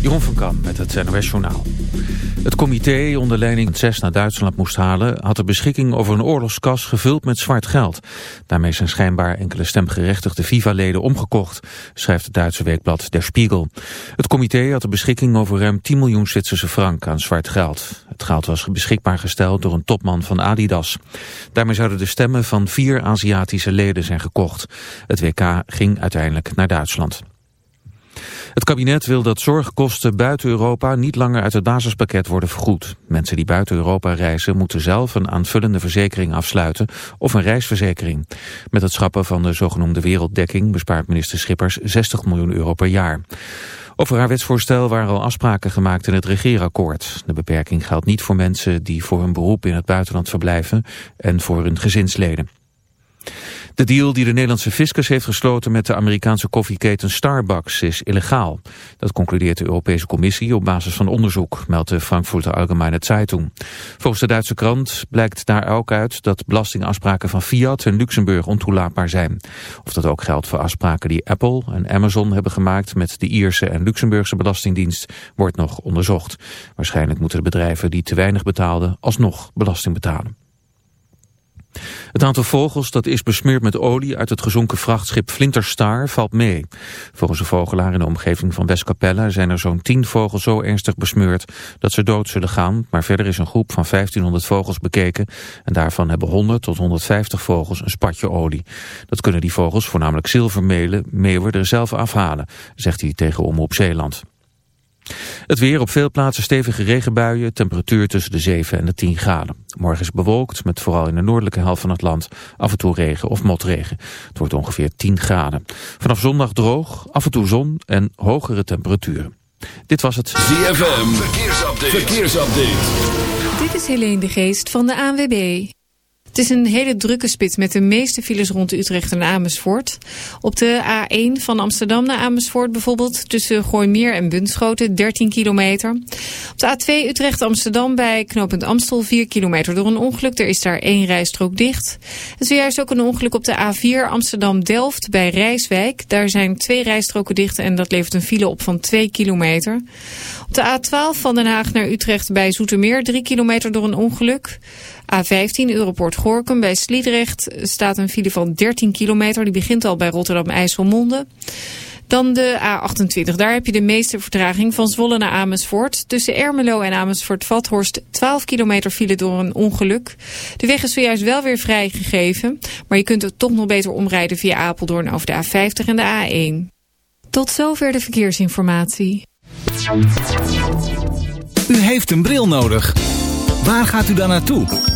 Jeroen van Kam met het NOS Journaal. Het comité onder leiding 6 naar Duitsland moest halen... had de beschikking over een oorlogskas gevuld met zwart geld. Daarmee zijn schijnbaar enkele stemgerechtigde FIFA-leden omgekocht... schrijft het Duitse weekblad Der Spiegel. Het comité had de beschikking over ruim 10 miljoen Zwitserse frank aan zwart geld. Het geld was beschikbaar gesteld door een topman van Adidas. Daarmee zouden de stemmen van vier Aziatische leden zijn gekocht. Het WK ging uiteindelijk naar Duitsland. Het kabinet wil dat zorgkosten buiten Europa niet langer uit het basispakket worden vergoed. Mensen die buiten Europa reizen moeten zelf een aanvullende verzekering afsluiten of een reisverzekering. Met het schrappen van de zogenoemde werelddekking bespaart minister Schippers 60 miljoen euro per jaar. Over haar wetsvoorstel waren al afspraken gemaakt in het regeerakkoord. De beperking geldt niet voor mensen die voor hun beroep in het buitenland verblijven en voor hun gezinsleden. De deal die de Nederlandse fiscus heeft gesloten met de Amerikaanse koffieketen Starbucks is illegaal. Dat concludeert de Europese Commissie op basis van onderzoek, meldt de Frankfurter Allgemeine Zeitung. Volgens de Duitse krant blijkt daar ook uit dat belastingafspraken van Fiat en Luxemburg ontoelaatbaar zijn. Of dat ook geldt voor afspraken die Apple en Amazon hebben gemaakt met de Ierse en Luxemburgse belastingdienst, wordt nog onderzocht. Waarschijnlijk moeten de bedrijven die te weinig betaalden alsnog belasting betalen. Het aantal vogels dat is besmeurd met olie uit het gezonken vrachtschip Flinterstar valt mee. Volgens een vogelaar in de omgeving van Westkapelle zijn er zo'n 10 vogels zo ernstig besmeurd dat ze dood zullen gaan. Maar verder is een groep van 1500 vogels bekeken en daarvan hebben 100 tot 150 vogels een spatje olie. Dat kunnen die vogels, voornamelijk zilvermelen, meeuwen er zelf afhalen, zegt hij tegen Omroep Zeeland. Het weer op veel plaatsen stevige regenbuien, temperatuur tussen de 7 en de 10 graden. Morgen is bewolkt, met vooral in de noordelijke helft van het land af en toe regen of motregen. Het wordt ongeveer 10 graden. Vanaf zondag droog, af en toe zon en hogere temperaturen. Dit was het ZFM Verkeersupdate. Verkeersupdate. Dit is Helene de Geest van de ANWB. Het is een hele drukke spits met de meeste files rond Utrecht en Amersfoort. Op de A1 van Amsterdam naar Amersfoort bijvoorbeeld tussen Gooimeer en Bunschoten 13 kilometer. Op de A2 Utrecht-Amsterdam bij knooppunt Amstel 4 kilometer door een ongeluk. Er is daar één rijstrook dicht. Er is juist ook een ongeluk op de A4 Amsterdam-Delft bij Rijswijk. Daar zijn twee rijstroken dicht en dat levert een file op van 2 kilometer. Op de A12 van Den Haag naar Utrecht bij Zoetermeer 3 kilometer door een ongeluk. A15 Europort Gorkum bij Sliedrecht staat een file van 13 kilometer. Die begint al bij Rotterdam-IJsselmonde. Dan de A28. Daar heb je de meeste vertraging van Zwolle naar Amersfoort. Tussen Ermelo en Amersfoort-Vathorst 12 kilometer file door een ongeluk. De weg is zojuist wel weer vrijgegeven. Maar je kunt er toch nog beter omrijden via Apeldoorn over de A50 en de A1. Tot zover de verkeersinformatie. U heeft een bril nodig. Waar gaat u dan naartoe?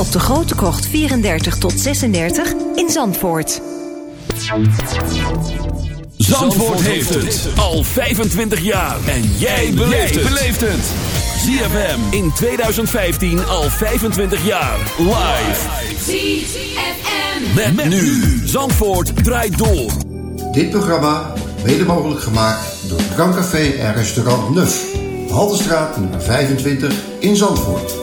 op de Grote Krocht 34 tot 36 in Zandvoort. Zandvoort heeft het al 25 jaar. En jij beleeft het. ZFM in 2015 al 25 jaar. Live. ZFM. Met, met nu. Zandvoort draait door. Dit programma mede mogelijk gemaakt door Drankkafé en restaurant Nuf. Haltestraat nummer 25 in Zandvoort.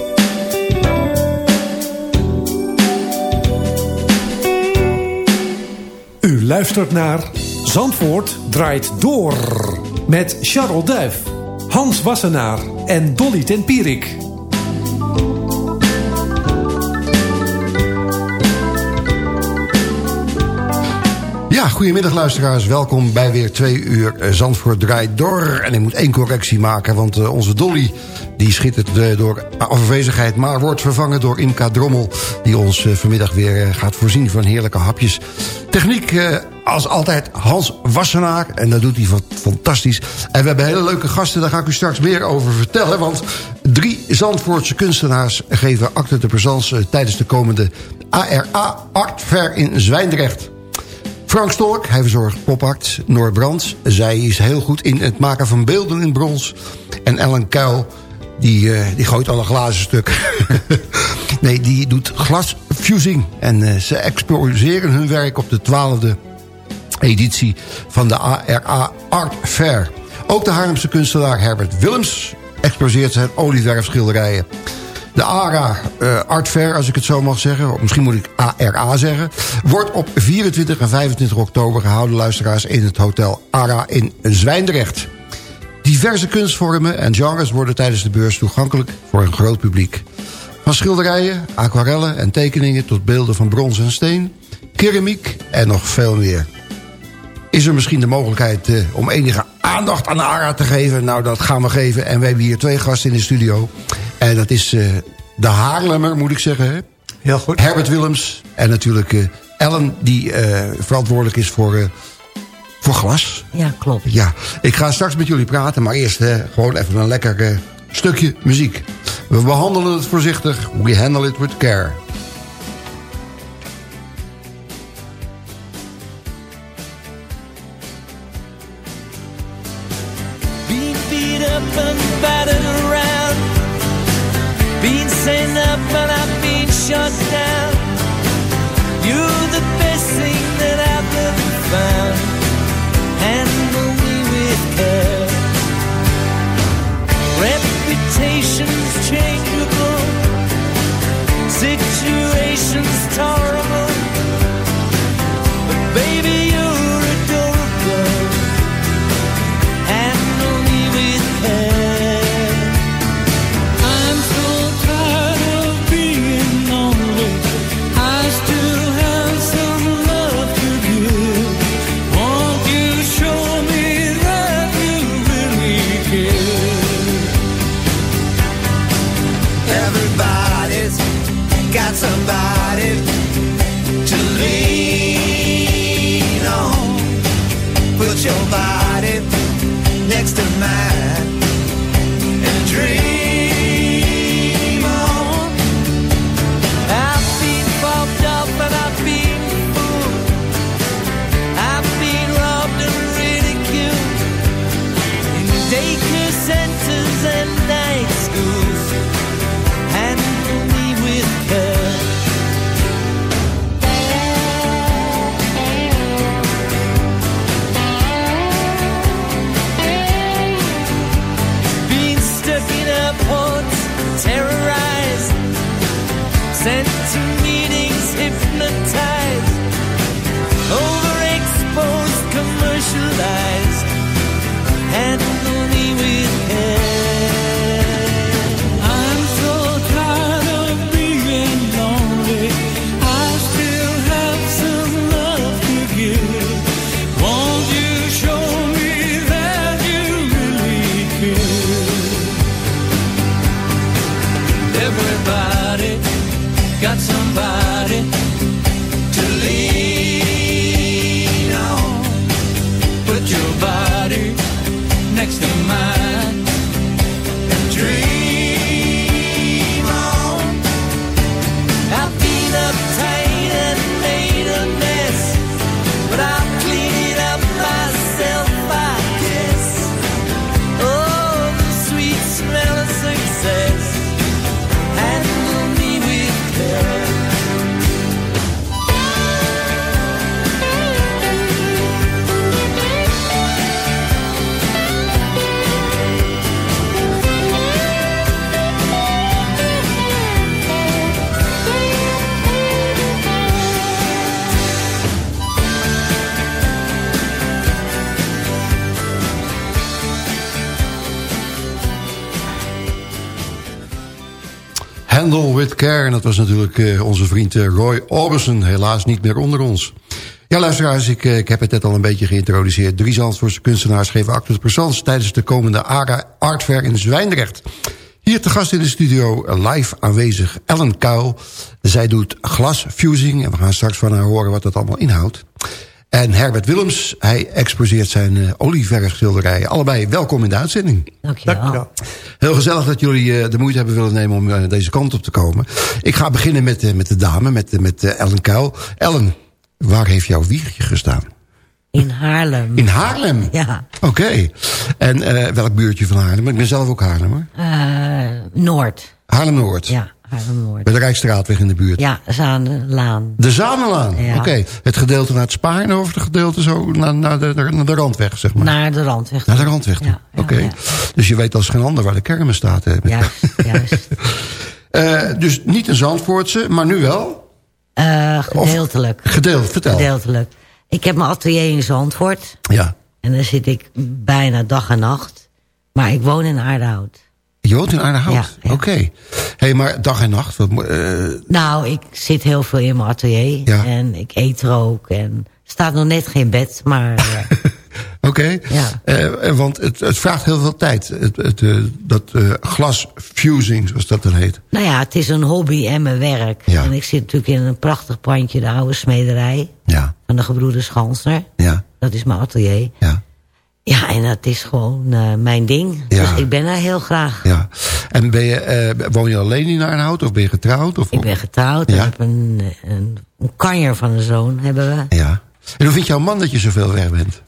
U luistert naar Zandvoort draait door. Met Charles Duif, Hans Wassenaar en Dolly Tempierik. Goedemiddag luisteraars. Welkom bij weer twee uur Zandvoort draait door. En ik moet één correctie maken, want uh, onze Dolly... die schittert uh, door afwezigheid... maar wordt vervangen door Imka Drommel... die ons vanmiddag weer gaat voorzien van heerlijke hapjes. Techniek als altijd Hans Wassenaar. En dat doet hij fantastisch. En we hebben hele leuke gasten, daar ga ik u straks meer over vertellen. Want drie Zandvoortse kunstenaars geven acte de présence... tijdens de komende ARA Art Fair in Zwijndrecht. Frank Stork, hij verzorgt popart. Noor zij is heel goed in het maken van beelden in brons. En Ellen Kuil, die, uh, die gooit alle glazen stuk. nee, die doet glasfusing. En uh, ze exposeren hun werk op de twaalfde editie van de ARA Art Fair. Ook de Haarlemse kunstenaar Herbert Willems exposeert zijn olieverfschilderijen. De ARA uh, Art Fair, als ik het zo mag zeggen... of misschien moet ik ARA zeggen... wordt op 24 en 25 oktober gehouden, luisteraars... in het Hotel ARA in Zwijndrecht. Diverse kunstvormen en genres worden tijdens de beurs toegankelijk... voor een groot publiek. Van schilderijen, aquarellen en tekeningen... tot beelden van brons en steen, keramiek en nog veel meer. Is er misschien de mogelijkheid uh, om enige aandacht aan de ARA te geven? Nou, dat gaan we geven. En we hebben hier twee gasten in de studio... En dat is uh, de Haarlemmer, moet ik zeggen. Hè? Heel goed. Herbert Willems. En natuurlijk uh, Ellen, die uh, verantwoordelijk is voor, voor glas. Ja, klopt. Ja, ik ga straks met jullie praten. Maar eerst gewoon even een lekker stukje muziek. We behandelen het voorzichtig. We handle it with care. With Care. En dat was natuurlijk uh, onze vriend uh, Roy Orbison. Helaas niet meer onder ons. Ja, luisteraars, ik, uh, ik heb het net al een beetje geïntroduceerd. Drie Zandvoortse kunstenaars geven actus persoons... tijdens de komende ARA Art Fair in Zwijndrecht. Hier te gast in de studio live aanwezig Ellen Kuil. Zij doet glasfusing en we gaan straks van haar horen wat dat allemaal inhoudt. En Herbert Willems, hij exposeert zijn uh, olieverfschilderijen. Allebei welkom in de uitzending. Dankjewel. Heel gezellig dat jullie uh, de moeite hebben willen nemen om uh, deze kant op te komen. Ik ga beginnen met, met de dame, met, met Ellen Kuil. Ellen, waar heeft jouw wiegje gestaan? In Haarlem. In Haarlem? Ja. Oké. Okay. En welk buurtje van Haarlem? Ik ben zelf ook Haarlemmer. Noord. Haarlem-Noord? Ja. Bij de Rijksstraatweg in de buurt? Ja, Zaanlaan. De Zaanlaan, ja. oké. Okay. Het gedeelte naar het Spaan of het gedeelte zo naar, naar, de, naar de Randweg, zeg maar? Naar de Randweg. Naar de Randweg, ja, oké. Okay. Dus je weet als geen ander waar de kermen staat. Hè? Juist, juist. uh, dus niet een Zandvoortse, maar nu wel? Uh, gedeeltelijk. Of, gedeeld, vertel. Gedeeltelijk. Ik heb mijn atelier in Zandvoort. Ja. En daar zit ik bijna dag en nacht. Maar ik woon in Aardehout. Je woont in Aardehout? Ja, ja. Oké. Okay. hey, maar dag en nacht? Wat, uh... Nou, ik zit heel veel in mijn atelier. Ja. En ik eet er ook. En er staat nog net geen bed, maar... Uh... Oké. Okay. Ja. Uh, want het, het, vraagt heel veel tijd. Het, het, dat glasfusing, zoals dat dan heet. Nou ja, het is een hobby en mijn werk. Ja. En ik zit natuurlijk in een prachtig pandje, de oude smederij. Ja. Van de gebroeders Gansner. Ja. Dat is mijn atelier. Ja. Ja, en dat is gewoon uh, mijn ding. Ja. Dus ik ben er heel graag. Ja. En ben je, uh, woon je alleen in Aardenhout of ben je getrouwd? Of ik ben getrouwd. Ja. Ik heb een, een, een kanjer van een zoon, hebben we. Ja. En hoe vindt jouw man dat je zoveel weg bent?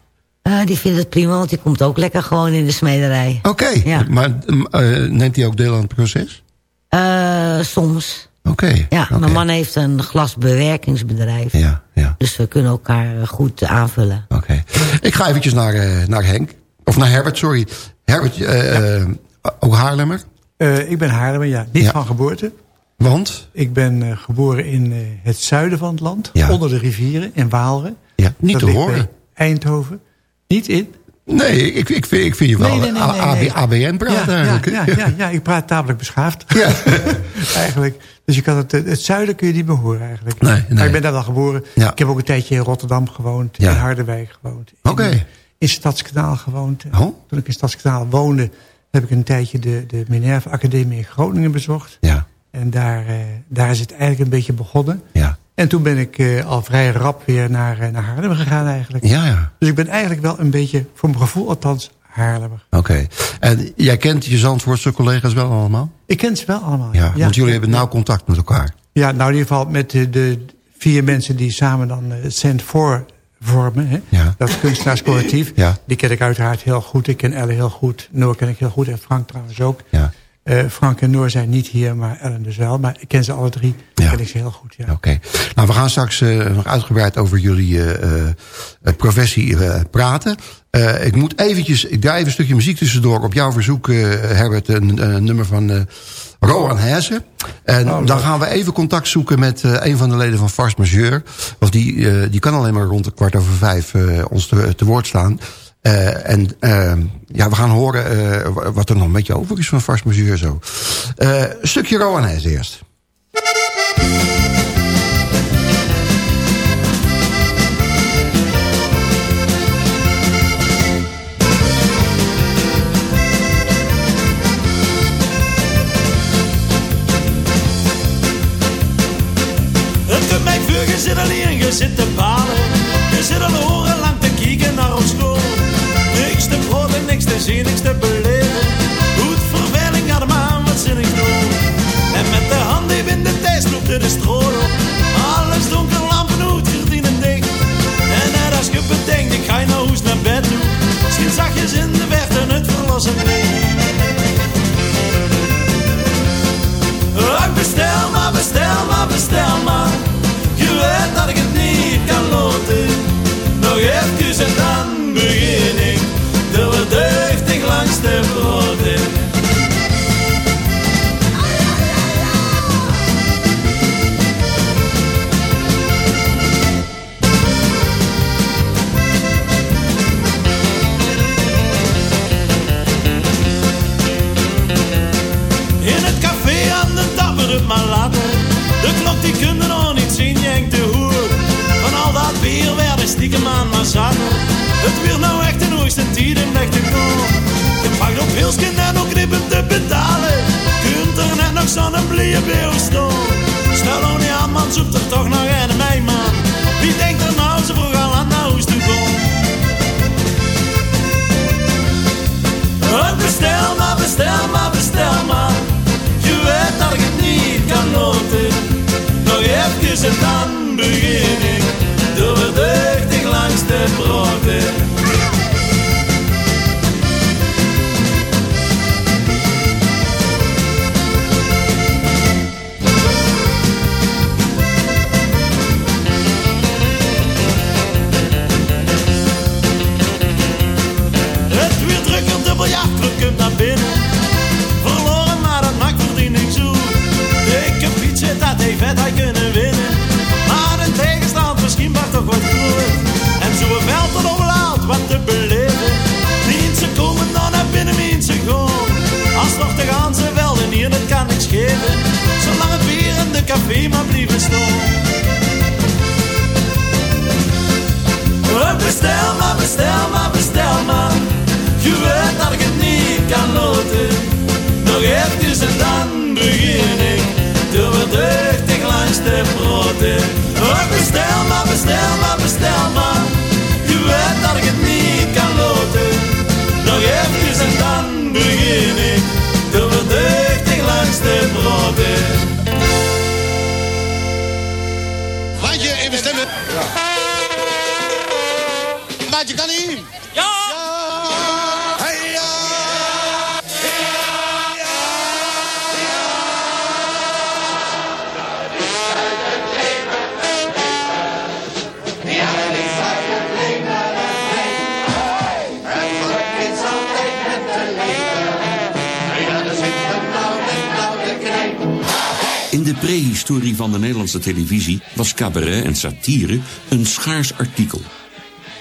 Uh, die vindt het prima, want die komt ook lekker gewoon in de smederij. Oké, okay. ja. maar neemt hij ook deel aan het proces? soms. Oké. Okay. Ja, okay. mijn man heeft een glasbewerkingsbedrijf. Ja, ja. Dus we kunnen elkaar goed aanvullen. Oké. Okay. Ik ga eventjes naar, uh, naar Henk. Of naar Herbert, sorry. Herbert, uh, ja. ook Haarlemmer? Uh, ik ben Haarlemmer, ja. Niet ja. van geboorte. Want? Ik ben geboren in het zuiden van het land. Ja. Onder de rivieren, in Waalre. Ja, niet Dat te horen. Eindhoven. Niet in? Nee, ik, ik, vind, ik vind je wel nee, nee, nee, nee, nee. ABN praten ja, eigenlijk. Ja, ja, ja, ik praat tamelijk beschaafd. Ja. eigenlijk. Dus je kan het, het zuiden kun je niet meer horen eigenlijk. Nee, nee. Maar ik ben daar wel geboren. Ja. Ik heb ook een tijdje in Rotterdam gewoond. In Harderwijk gewoond. Oké. Okay. In Stadskanaal gewoond. Oh. Toen ik in Stadskanaal woonde... heb ik een tijdje de, de Minerva Academie in Groningen bezocht. Ja. En daar, uh, daar is het eigenlijk een beetje begonnen. Ja. En toen ben ik uh, al vrij rap weer naar, uh, naar Haarlem gegaan eigenlijk. Ja, ja. Dus ik ben eigenlijk wel een beetje, voor mijn gevoel althans, Haarlemmer. Oké. Okay. En jij kent je Zandvoortse collega's wel allemaal? Ik ken ze wel allemaal. Ja, ja want jullie hebben nauw contact met elkaar. Ja, nou in ieder geval met de, de vier mensen die samen dan het Cent voor vormen. Hè? Ja. Dat kunstenaarscollectief. Ja. Die ken ik uiteraard heel goed. Ik ken Elle heel goed. Noor ken ik heel goed. En Frank trouwens ook. Ja. Uh, Frank en Noor zijn niet hier, maar Ellen dus wel. Maar ik ken ze alle drie. Ja. ken ik ze heel goed, ja. Oké. Okay. Nou, we gaan straks uh, nog uitgebreid over jullie uh, professie praten. ik moet eventjes, ik draai even een stukje muziek tussendoor. Op jouw verzoek, Herbert, een, een nummer van Rowan Hezen. En oh, dan gaan we even contact zoeken met een van de leden van Fars Majeur. Want die, die kan alleen maar rond de kwart over vijf ons te, te woord staan. Uh, en uh, ja, we gaan horen uh, wat er nog een beetje over is van Vars Mesure zo. een stukje Rowanese eerst. Niks te beleven. Goed verveling had hem aan wat zinnig doen. En met de hand even in de sloeg de stroom op. Alles donker, lampen uit, gordijnen dicht. En net als je bedenkt, ik ga je naar huis naar bed toe. Misschien zachtjes in de verte het verlossen Ik maar, bestel net nog zo'n blije beeuw staan. Stel nou niet aan man, zoekt er toch nog een mij man. Wie denkt er nou zo vroeg al aan huis te komen? Bestel maar, bestel maar, bestel maar. Je weet dat ik het niet kan noten. Nog even en dan begin ik. Door verduchtig langs de broden. Café maar blijven staan. Bestel maar, bestel maar, bestel maar. Je weet dat ik het niet kan loten. Nog even en dan begin ik. Door wat deugdig langs de broden. Oh, bestel maar, bestel maar, bestel maar. Je weet dat ik het niet kan loten. Nog even en dan begin ik. Door wat deugdig langs de broden. Maatje, kan niet. Ja! Ja. In de prehistorie van de Nederlandse televisie was cabaret en satire een schaars artikel.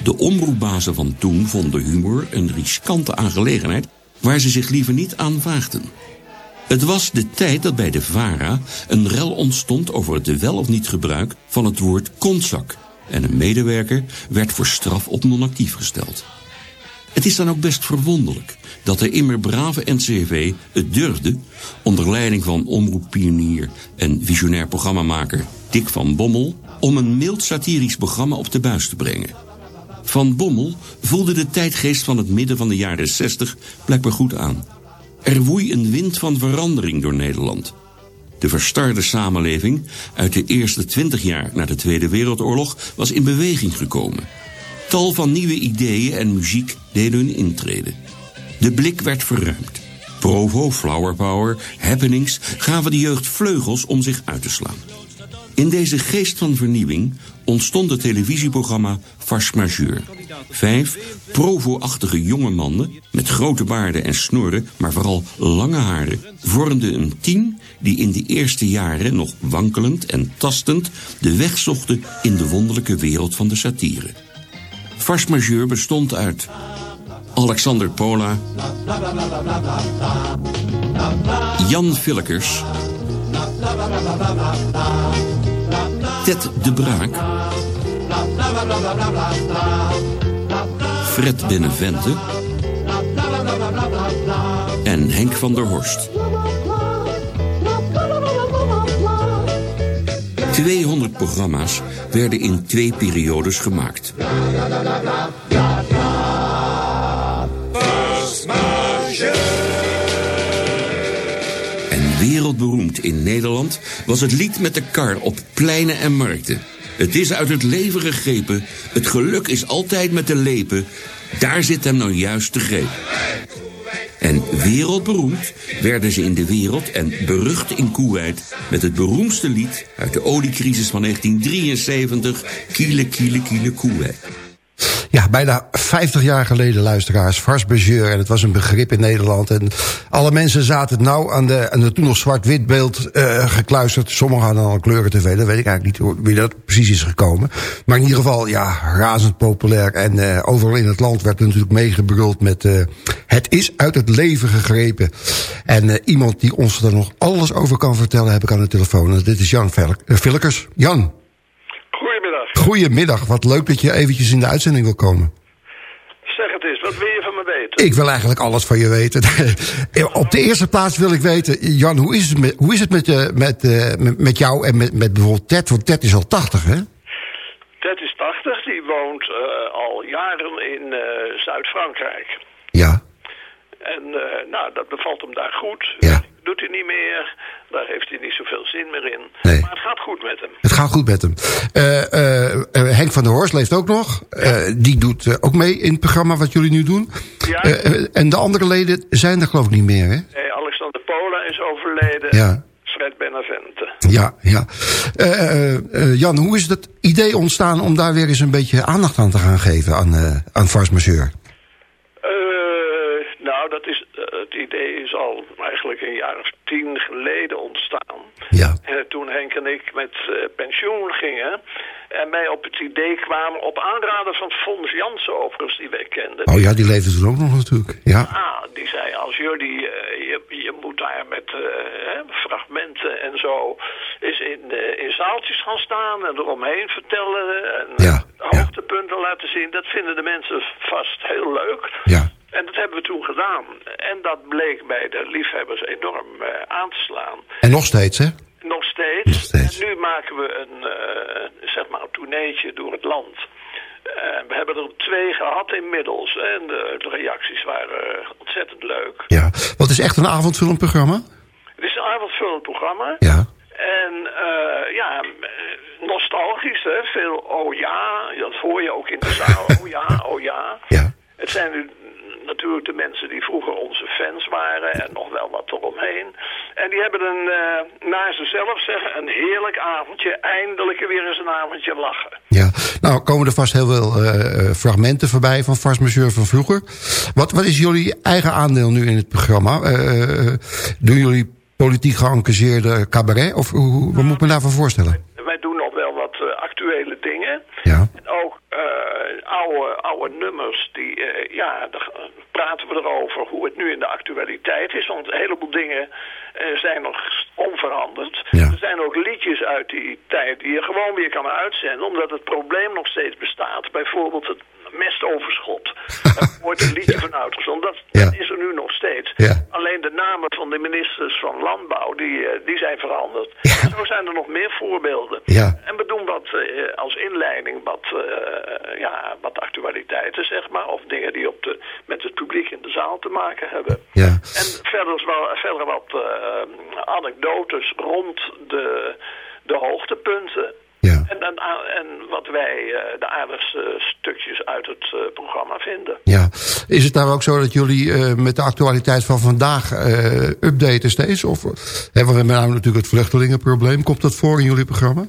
De omroepbazen van toen vonden humor een riskante aangelegenheid waar ze zich liever niet aan waagden. Het was de tijd dat bij de VARA een rel ontstond over het wel of niet gebruik van het woord kontzak. En een medewerker werd voor straf op non-actief gesteld. Het is dan ook best verwonderlijk dat de immer brave NCV het durfde, onder leiding van omroeppionier en visionair programmamaker Dick van Bommel, om een mild satirisch programma op de buis te brengen. Van Bommel voelde de tijdgeest van het midden van de jaren 60 blijkbaar goed aan. Er woei een wind van verandering door Nederland. De verstarde samenleving uit de eerste twintig jaar na de Tweede Wereldoorlog was in beweging gekomen. Tal van nieuwe ideeën en muziek deden hun intrede. De blik werd verruimd. Provo, Flower Power, happenings gaven de jeugd vleugels om zich uit te slaan. In deze geest van vernieuwing ontstond het televisieprogramma Majeur. Vijf provo-achtige jonge mannen met grote baarden en snorren, maar vooral lange haren, vormden een team die in de eerste jaren nog wankelend en tastend de weg zochten in de wonderlijke wereld van de satire. Majeur bestond uit Alexander Pola, Jan Villekers, Ted de Braak, Fred Benevente en Henk van der Horst. 200 programma's werden in twee periodes gemaakt. Wereldberoemd in Nederland was het lied met de kar op pleinen en markten. Het is uit het leven gegrepen, het geluk is altijd met de lepen. Daar zit hem nou juist de greep. En wereldberoemd werden ze in de wereld en berucht in Kuwait... met het beroemdste lied uit de oliecrisis van 1973... Kiele, kiele, kiele Kuwait. Ja, bijna 50 jaar geleden, luisteraars. Varsbegeur, en het was een begrip in Nederland. En alle mensen zaten nou aan de, aan de toen nog zwart-wit beeld uh, gekluisterd. Sommigen hadden al kleuren tv, dat weet ik eigenlijk niet wie dat precies is gekomen. Maar in ieder geval, ja, razend populair. En uh, overal in het land werd natuurlijk meegebruld met... Uh, het is uit het leven gegrepen. En iemand die ons er nog alles over kan vertellen, heb ik aan de telefoon. En dit is Jan Villekers. Jan. Goedemiddag. Wat leuk dat je eventjes in de uitzending wil komen. Zeg het eens, wat wil je van me weten? Ik wil eigenlijk alles van je weten. Op de eerste plaats wil ik weten, Jan, hoe is het met, hoe is het met, eh, met, eh, met, met jou en met, met bijvoorbeeld Ted? Want Ted is al 80, hè? Ted is 80, die woont eh, al jaren in Zuid-Frankrijk. Ja. En nou, dat bevalt hem daar goed. Ja. Doet hij niet meer, daar heeft hij niet zoveel zin meer in. Nee. Maar het gaat goed met hem. Het gaat goed met hem. Eh, eh, eh, Henk van der Horst leeft ook nog. Die doet ook mee in het programma wat jullie nu doen. Ja. En de andere leden zijn er geloof ik niet meer, hè? Hey, Alexander Pola is overleden. Ja. Fred Benavente. Ja, ja. Jan, hoe is het idee ontstaan om daar weer eens een beetje aandacht aan te gaan geven aan, eh aan Farce Majeure? Eh, nou, dat is, eh, het idee is al eigenlijk een jaar of tien geleden ontstaan. Ja. En toen Henk en ik met eh, pensioen gingen... en mij op het idee kwamen op aanraden van Fons Jansen overigens, die wij kenden. Oh ja, die leefde toen ook nog natuurlijk. Ja, Ah, die zei, als jullie, eh, je, je moet daar met eh, hè, fragmenten en zo... eens in, in zaaltjes gaan staan en eromheen vertellen... en Ja, hoogtepunten laten zien. Dat vinden de mensen vast heel leuk. Ja. En dat hebben we toen gedaan. En dat bleek bij de liefhebbers enorm eh, aan te slaan. En nog steeds, hè? Nog steeds. En nu maken we een, eh, zeg maar een tourneetje door het land. Eh, we hebben er twee gehad inmiddels. En de, de reacties waren ontzettend leuk. Ja. Wat is echt een avondfilmprogramma? Het is een avondvullend programma. Ja. En eh, ja, nostalgisch, hè? Veel oh ja, dat hoor je ook in de zaal. Oh ja, oh ja. Ja. Het zijn nu natuurlijk de mensen die vroeger onze fans waren en nog wel wat eromheen. En die hebben een, eh, naar ze zelf zeggen, een heerlijk avondje. Eindelijk weer eens een avondje lachen. Ja. Nou, komen er vast heel veel eh, eh, fragmenten voorbij van Majeure van vroeger. Wat, wat is jullie eigen aandeel nu in het programma? Doen jullie politiek geëngageerde cabaret? Of hoe, wat moet ik me daarvan voorstellen? Wij doen nog wel wat actuele dingen. Ja. Oude nummers, die, eh, ja, daar praten we erover hoe het nu in de actualiteit is. Want een heleboel dingen eh, zijn nog onveranderd. Er zijn ook liedjes uit die tijd die je gewoon weer kan uitzenden, omdat het probleem nog steeds bestaat. Bijvoorbeeld het mestoverschot. Daar wordt een liedje van uitgezonden. Dat, dat is er nu nog steeds. Ja. Alleen de namen van de ministers van Landbouw, die, eh, die zijn veranderd. Zo zijn er nog meer voorbeelden. Ja. En we doen wat eh, als inleiding wat, eh, ja, wat actualiteiten, zeg maar. Of dingen die op de, met het publiek in de zaal te maken hebben. Ja. En verder, is wel, verder wat anekdotes rond de, de hoogtepunten. Ja. En, en, en wat wij eh, de aardigste stukjes uit het eh, programma vinden. Ja. Is het nou ook zo dat jullie eh, met de actualiteit van vandaag updaten steeds? Of hebben we nou natuurlijk het vluchtelingenprobleem? Komt dat voor in jullie programma?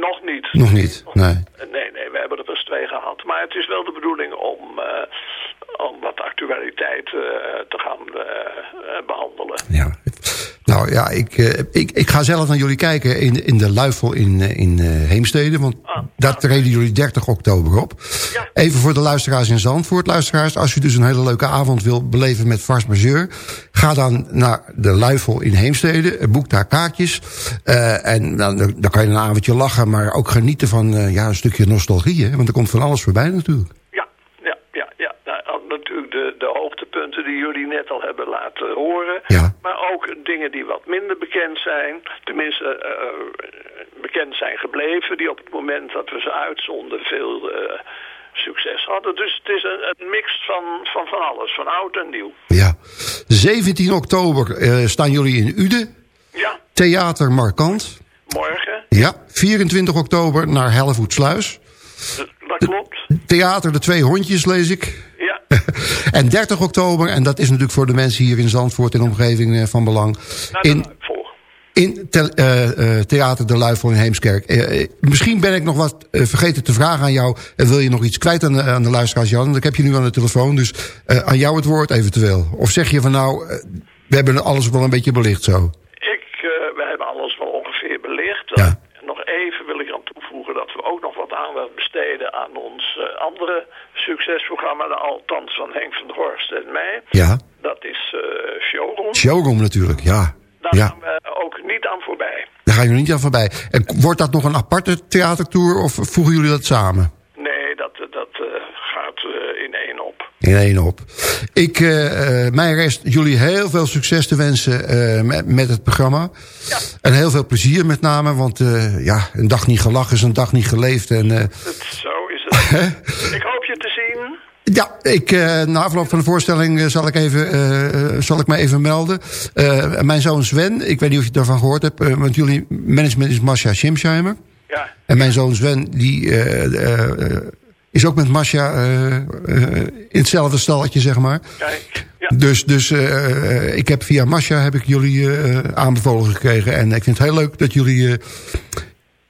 Nog niet. Nog niet, nee. Nee, nee, we hebben er pas twee gehad. Maar het is wel de bedoeling om, om wat actualiteit te gaan eh, eh, behandelen. Ja. Nou ja, ik, eh, ik, ik ga zelf naar jullie kijken in, in de Luifel in, eh, in eh, Heemstede. Want daar treden jullie 30 oktober op. Even voor de luisteraars in Zandvoort. Luisteraars, als u dus een hele leuke avond wil beleven met Vars Majeur... ga dan naar de Luifel in Heemstede. Boek daar kaartjes. En dan, dan kan je een avondje lachen, maar ook genieten van ja, een stukje nostalgie. Hè? Want er komt van alles voorbij natuurlijk. Ja, ja, ja, ja. Nou, al- natuurlijk de, de hoogtepunten die jullie net al hebben laten horen. Maar ook dingen die wat minder bekend zijn. Tenminste, eh, bekend zijn gebleven. Die op het moment dat we ze uitzonden veel eh, succes hadden. Dus het is een, een mix van, van van alles. Van oud en nieuw. 17 oktober eh, staan jullie in Uden. Ja. Theater Markant. Morgen. Ja, 24 oktober naar Hellevoetsluis. Dat, dat klopt. Theater De Twee Hondjes lees ik. Ja. en 30 oktober, en dat is natuurlijk voor de mensen hier in Zandvoort en omgeving eh, van belang. In, in te- eh, eh, Theater De Luifel in Heemskerk. Misschien ben ik nog wat vergeten te vragen aan jou. En wil je nog iets kwijt aan de, aan de luisteraars, Jan? Want ik heb je nu aan de telefoon, dus aan jou het woord eventueel. Of zeg je van nou, we hebben alles wel een beetje belicht zo. Ik, we hebben alles wel ongeveer belicht. En nog even wil ik aan toevoegen dat we besteden aan ons eh, andere succesprogramma, de Althans van Henk van der Horst en mij. Ja. Dat is eh, Showroom. Showroom natuurlijk, ja. Daar ja. gaan we ook niet aan voorbij. Daar gaan jullie niet aan voorbij. En wordt dat nog een aparte theatertour of voegen jullie dat samen? Nee, dat, dat uh, gaat uh, in één op. In één op. Ik, uh, mij rest jullie heel veel succes te wensen met, met het programma. Ja. En heel veel plezier met name, want ja, een dag niet gelachen is een dag niet geleefd. En, zo is het. ik hoop je te zien. Ja, ik, uh, na afloop van de voorstelling uh, zal, ik even, uh, zal ik me even melden. mijn zoon Sven, ik weet niet of je daarvan gehoord hebt... want jullie management is Masha Schimsheimer. Ja. En mijn zoon Sven, die is ook met Masha in hetzelfde stalletje, zeg maar. Kijk, ja. Dus, dus ik heb via Masha heb ik jullie aanbevolen gekregen. En ik vind het heel leuk dat jullie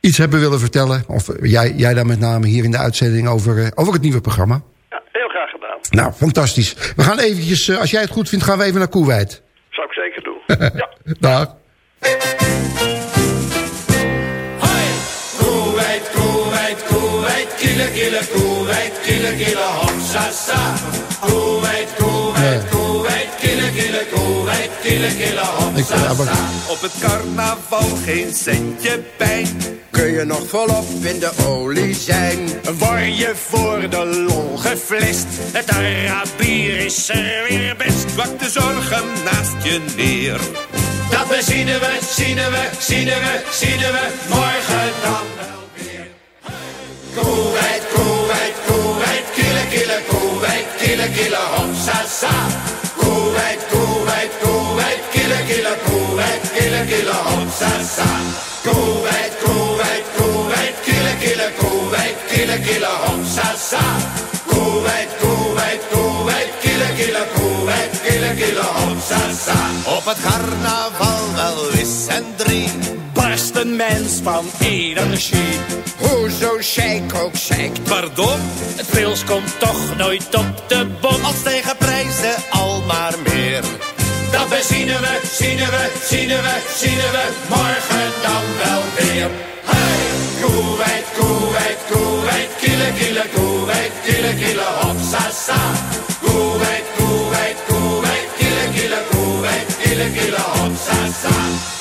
iets hebben willen vertellen. Of jij, jij daar met name hier in de uitzending over, over het nieuwe programma. Nou, fantastisch. We gaan eventjes, als jij het goed vindt, gaan we even naar Koeweit. Zou ik zeker doen. ja. Dag. Koeweit, kille, kille, Koeweit, kille, kille, hopsasa. Koeweit, Koeweit, Koeweit, kille, kille, Koeweit, kille, kille, hopsasa. Op het carnaval geen centje pijn. Kun je nog volop in de olie zijn? Word je voor de lol geflest? Het Arabier is er weer best. Wak de zorgen naast je neer. Dat we zien we, zien we, zien we, zien we, morgen dan. Kuuveit, kuuveit, kuuveit, kile, kile, kuuveit, kile, kile, hoksassa. Kuuveit, kuuveit, kuuveit, kile, kile, kuuveit, kile, kile, hoksassa. Kuuveit, kuuveit, kuuveit, kile, kile, kuuveit, kile, kile, hoksassa. Kuuveit, kuuveit, kuuveit, kile, kile, kuuveit, kile, kile, hoksassa. Op het carnaval wel wissend mens van energie. Hoezo shake ook shake? Pardon? Het pils komt toch nooit op de bom. Als tegen prijzen al maar meer. Dat zien we, zien we, zien we, zien we, morgen dan wel weer. Hey! Koeweit, Koeweit, Koeweit, kille, kille, Koeweit, kille, kille, hopsasa. Koeweit, Koeweit, Koeweit, kille, kille, Koeweit, kille, kille, hopsasa. Koeweit,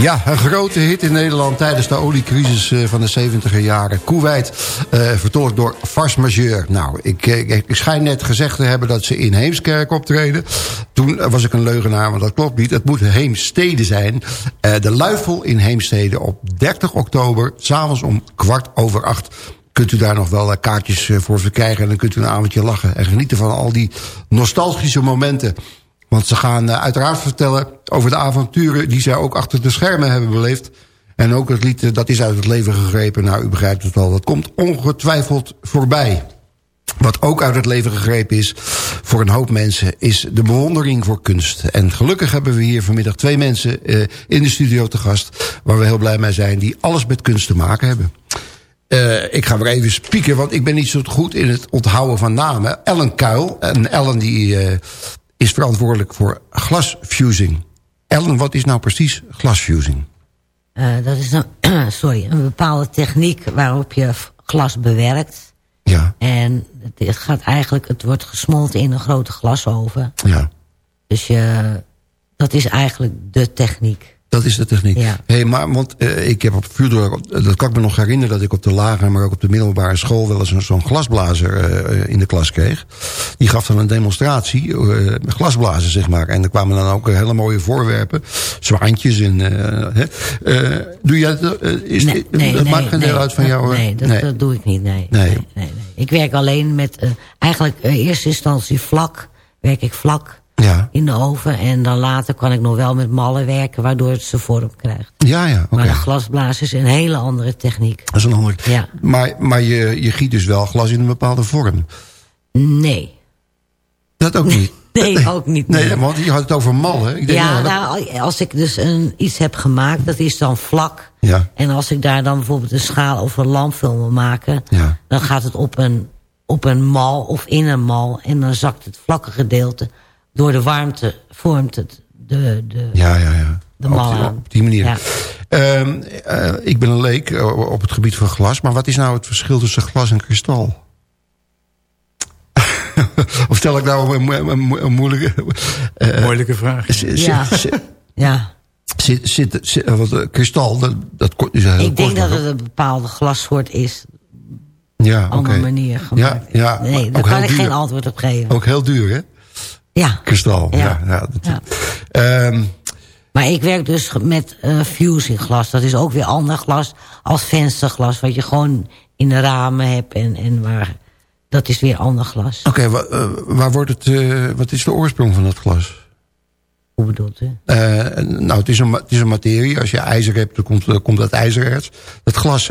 Ja, een grote hit in Nederland tijdens de oliecrisis eh, van de 70 jaren. Koeweit, uh, vertolkt door Fars Majeur. Nou, ik, ik, ik schijn net gezegd te hebben dat ze in Heemskerk optreden. Toen was ik een leugenaar, want dat klopt niet. Het moet Heemstede zijn. De Luifel in Heemstede op 30 oktober, s'avonds om kwart over acht kunt u daar nog wel kaartjes voor verkrijgen... en dan kunt u een avondje lachen en genieten van al die nostalgische momenten... Want ze gaan uiteraard vertellen over de avonturen... die zij ook achter de schermen hebben beleefd. En ook het lied, dat is uit het leven gegrepen. Nou, u begrijpt het al, dat komt ongetwijfeld voorbij. Wat ook uit het leven gegrepen is voor een hoop mensen... is de bewondering voor kunst. En gelukkig hebben we hier vanmiddag twee mensen uh, in de studio te gast... waar we heel blij mee zijn, die alles met kunst te maken hebben. Ik ga weer even spieken, want ik ben niet zo goed in het onthouden van namen. Ellen Kuil. En Ellen die... is verantwoordelijk voor glasfusing. Ellen, wat is nou precies glasfusing? Uh, dat is een, sorry, een bepaalde techniek waarop je glas bewerkt. Ja. En het gaat eigenlijk, het wordt gesmolten in een grote glasoven. Ja. Dus je, dat is eigenlijk de techniek. Dat is de techniek. Ja. Hey, maar want uh, ik heb op Vuurdorp, dat kan ik me nog herinneren... dat ik op de lagere, maar ook op de middelbare school... wel eens zo'n glasblazer uh, in de klas kreeg. Die gaf dan een demonstratie, uh, glasblazen zeg maar. En er kwamen dan ook hele mooie voorwerpen. Zwaantjes en... Hè. doe jij dat? is nee, nee, dat nee, maakt geen deel uit van jou? Nee, dat, nee. dat doe ik niet, nee. Nee. nee, nee ik werk alleen met... eigenlijk in eerste instantie vlak, werk ik vlak... Ja. in de oven. En dan later kan ik nog wel met mallen werken... waardoor het zijn vorm krijgt. Ja, ja. Okay. Maar een glasblazen is een hele andere techniek. Dat is een andere... Ja. Maar, maar je, je giet dus wel glas in een bepaalde vorm? Nee. Dat ook niet? Nee, ook niet. Nee, want je had het over mal, hè? Ik denk, ja, nou, dat- nou, als ik dus een, iets heb gemaakt, dat is dan vlak. Ja. En als ik daar dan bijvoorbeeld een schaal of een lamp wil maken... Ja. dan gaat het op een, op een mal of in een mal... en dan zakt het vlakke gedeelte door de warmte... vormt het de, de, Ja, ja, ja. de Op mal die-. Op die manier. Ja. Ehm, eh, ik ben een leek eh, op het gebied van glas. Maar wat is nou het verschil tussen glas en kristal? of stel ik nou een, een, een, een moeilijke... eh, Moeilijke vraag. Ja. Ja, zit, zit, zit- want, kristal, dat, dat is heel ik denk dat het een bepaalde glassoort is. ja, oké. andere manier gemaakt. Ja, ja, Nee, daar kan ik duur. geen antwoord op geven. Ook heel duur, hè? Ja. Kristal, ja. Ja. ja, dat- Ja. Ehm, Maar ik werk dus met eh fusing glas. Dat is ook weer ander glas als vensterglas. Wat je gewoon in de ramen hebt. En, en waar, dat is weer ander glas. Oké, wa- eh, waar wordt het, eh, wat is de oorsprong van dat glas? Hoe bedoelt u? Nou, het is, een, het is een materie. Als je ijzer hebt, dan komt, dan komt dat ijzererts. Dat glas...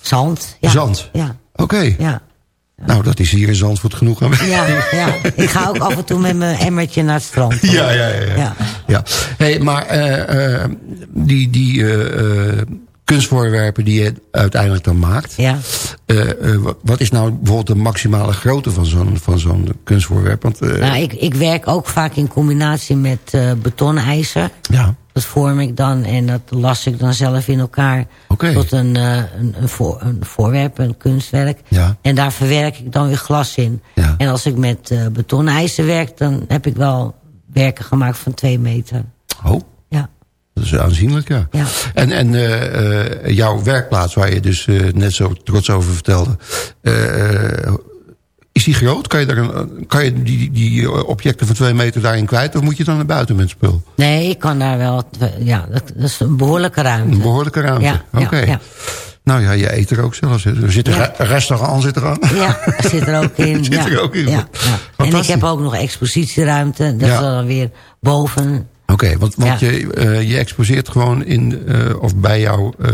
Zand. Ja. Zand? Ja. Oké. Ja. Nou, dat is hier in Zandvoort genoeg aan. Ja, ja, ik ga ook af en toe met mijn emmertje naar het strand. Ja, ja, ja. ja. Ja. ja. Hey, maar eh, eh, die, die eh, kunstvoorwerpen die je uiteindelijk dan maakt... Ja. eh, eh, wat- is nou bijvoorbeeld de maximale grootte van zo'n van zo'n kunstvoorwerp? Want, eh, Nou, ik, ik werk ook vaak in combinatie met betonijzer. ja, Dat vorm ik dan en dat las ik dan zelf in elkaar tot een, een, een, voor, een voorwerp, een kunstwerk. Ja. En daar verwerk ik dan weer glas in. Ja. En als ik met betonijzer werk, dan heb ik wel werken gemaakt van twee meter. oh. Dat is aanzienlijk, ja. Ja. En, en eh, eh, jouw werkplaats, waar je dus eh, net zo trots over vertelde... is die groot? Kan je, daar een, kan je die, die objecten van twee meter daarin kwijt? Of moet je dan naar buiten met spul? Nee, ik kan daar wel... Ja, dat, is een behoorlijke ruimte. Een behoorlijke ruimte? Ja, Oké. ja. Nou ja, je eet er ook zelfs. Er zit een Ja. re- restaurant zit er aan. Ja, zit er ook in. Zit ja. er ook in. Ja. En ik heb ook nog expositieruimte. Dat is dan weer boven. Oké, want, want Ja. je, eh, je exposeert gewoon in, eh, of bij, jou, eh,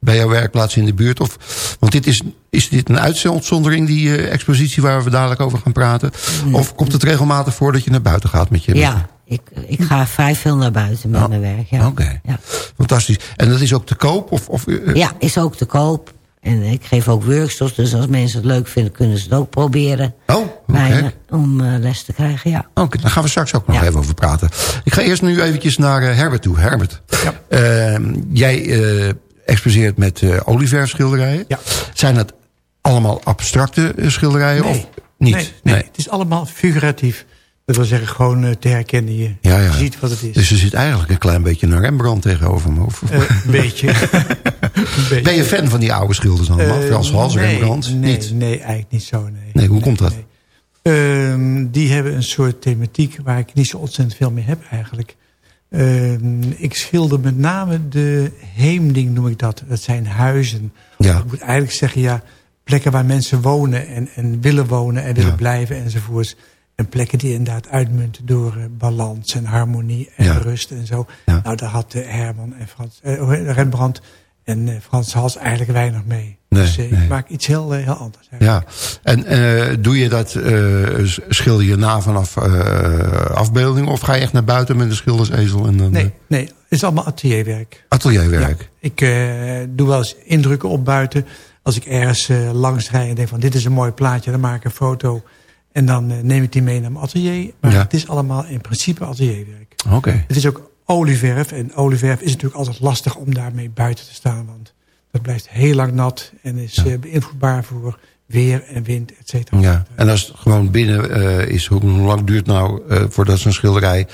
bij jouw werkplaats in de buurt. Of, want dit is, is dit een uitzondering, die expositie waar we dadelijk over gaan praten? Of komt het regelmatig voor dat je naar buiten gaat met je Ja, ik, ik ga vrij veel naar buiten met mijn werk. Ja. Oh, Oké, Ja. fantastisch. En dat is ook te koop? Of, of, ja, is ook te koop. En ik geef ook workshops, dus als mensen het leuk vinden... kunnen ze het ook proberen Oh, me om eh, les te krijgen. Ja. Oké, daar gaan we straks ook nog even over praten. Ik ga eerst nu eventjes naar eh, Herbert toe. Herbert, Ehm, jij eh, exposeert met eh olieverfschilderijen. Ja. Zijn dat allemaal abstracte eh, schilderijen? Nee. Of niet? Nee, nee, het is allemaal figuratief. Dat wil zeggen gewoon eh, te herkennen. Je, Ja, ja. ziet wat het is. Dus er zit eigenlijk een klein beetje een Rembrandt tegenover me. Of, Eh, een beetje. Ben je fan van die oude schilders allemaal? Eh, Frans Hals, nee, Rembrandt? Nee, Niet? nee, eigenlijk niet zo. Nee, Nee, hoe komt dat? Ehm, die hebben een soort thematiek waar ik niet zo ontzettend veel mee heb eigenlijk. Ehm, ik schilder met name de heemding noem ik dat. Dat zijn huizen. Ja. Ik moet eigenlijk zeggen, ja, plekken waar mensen wonen en, en willen wonen en willen Ja. blijven enzovoorts. En plekken die inderdaad uitmunten door eh, balans en harmonie en Ja. rust en zo. Ja. Nou, daar had eh, Herman en Frans, Rembrandt en eh, Frans Hals eigenlijk weinig mee. Nee, dus eh, nee. ik maak iets heel, eh, heel anders. Ja, en doe je dat, s- schilder je na vanaf afbeelding... of ga je echt naar buiten met een schildersezel en dan Nee, nee, het is allemaal atelierwerk. atelierwerk? Ja, ik doe wel eens indrukken op buiten. Als ik ergens langs rijd en denk van dit is een mooi plaatje, dan maak ik een foto. En dan neem ik die mee naar mijn atelier. Maar Ja. het is allemaal in principe atelierwerk. Oké. Het is ook olieverf. En olieverf is natuurlijk altijd lastig om daarmee buiten te staan. Want dat blijft heel lang nat en is eh, beïnvloedbaar voor weer en wind, et cetera. Ja, en als het gewoon binnen eh, is, hoe, hoe lang duurt het nou eh, voordat zo'n schilderij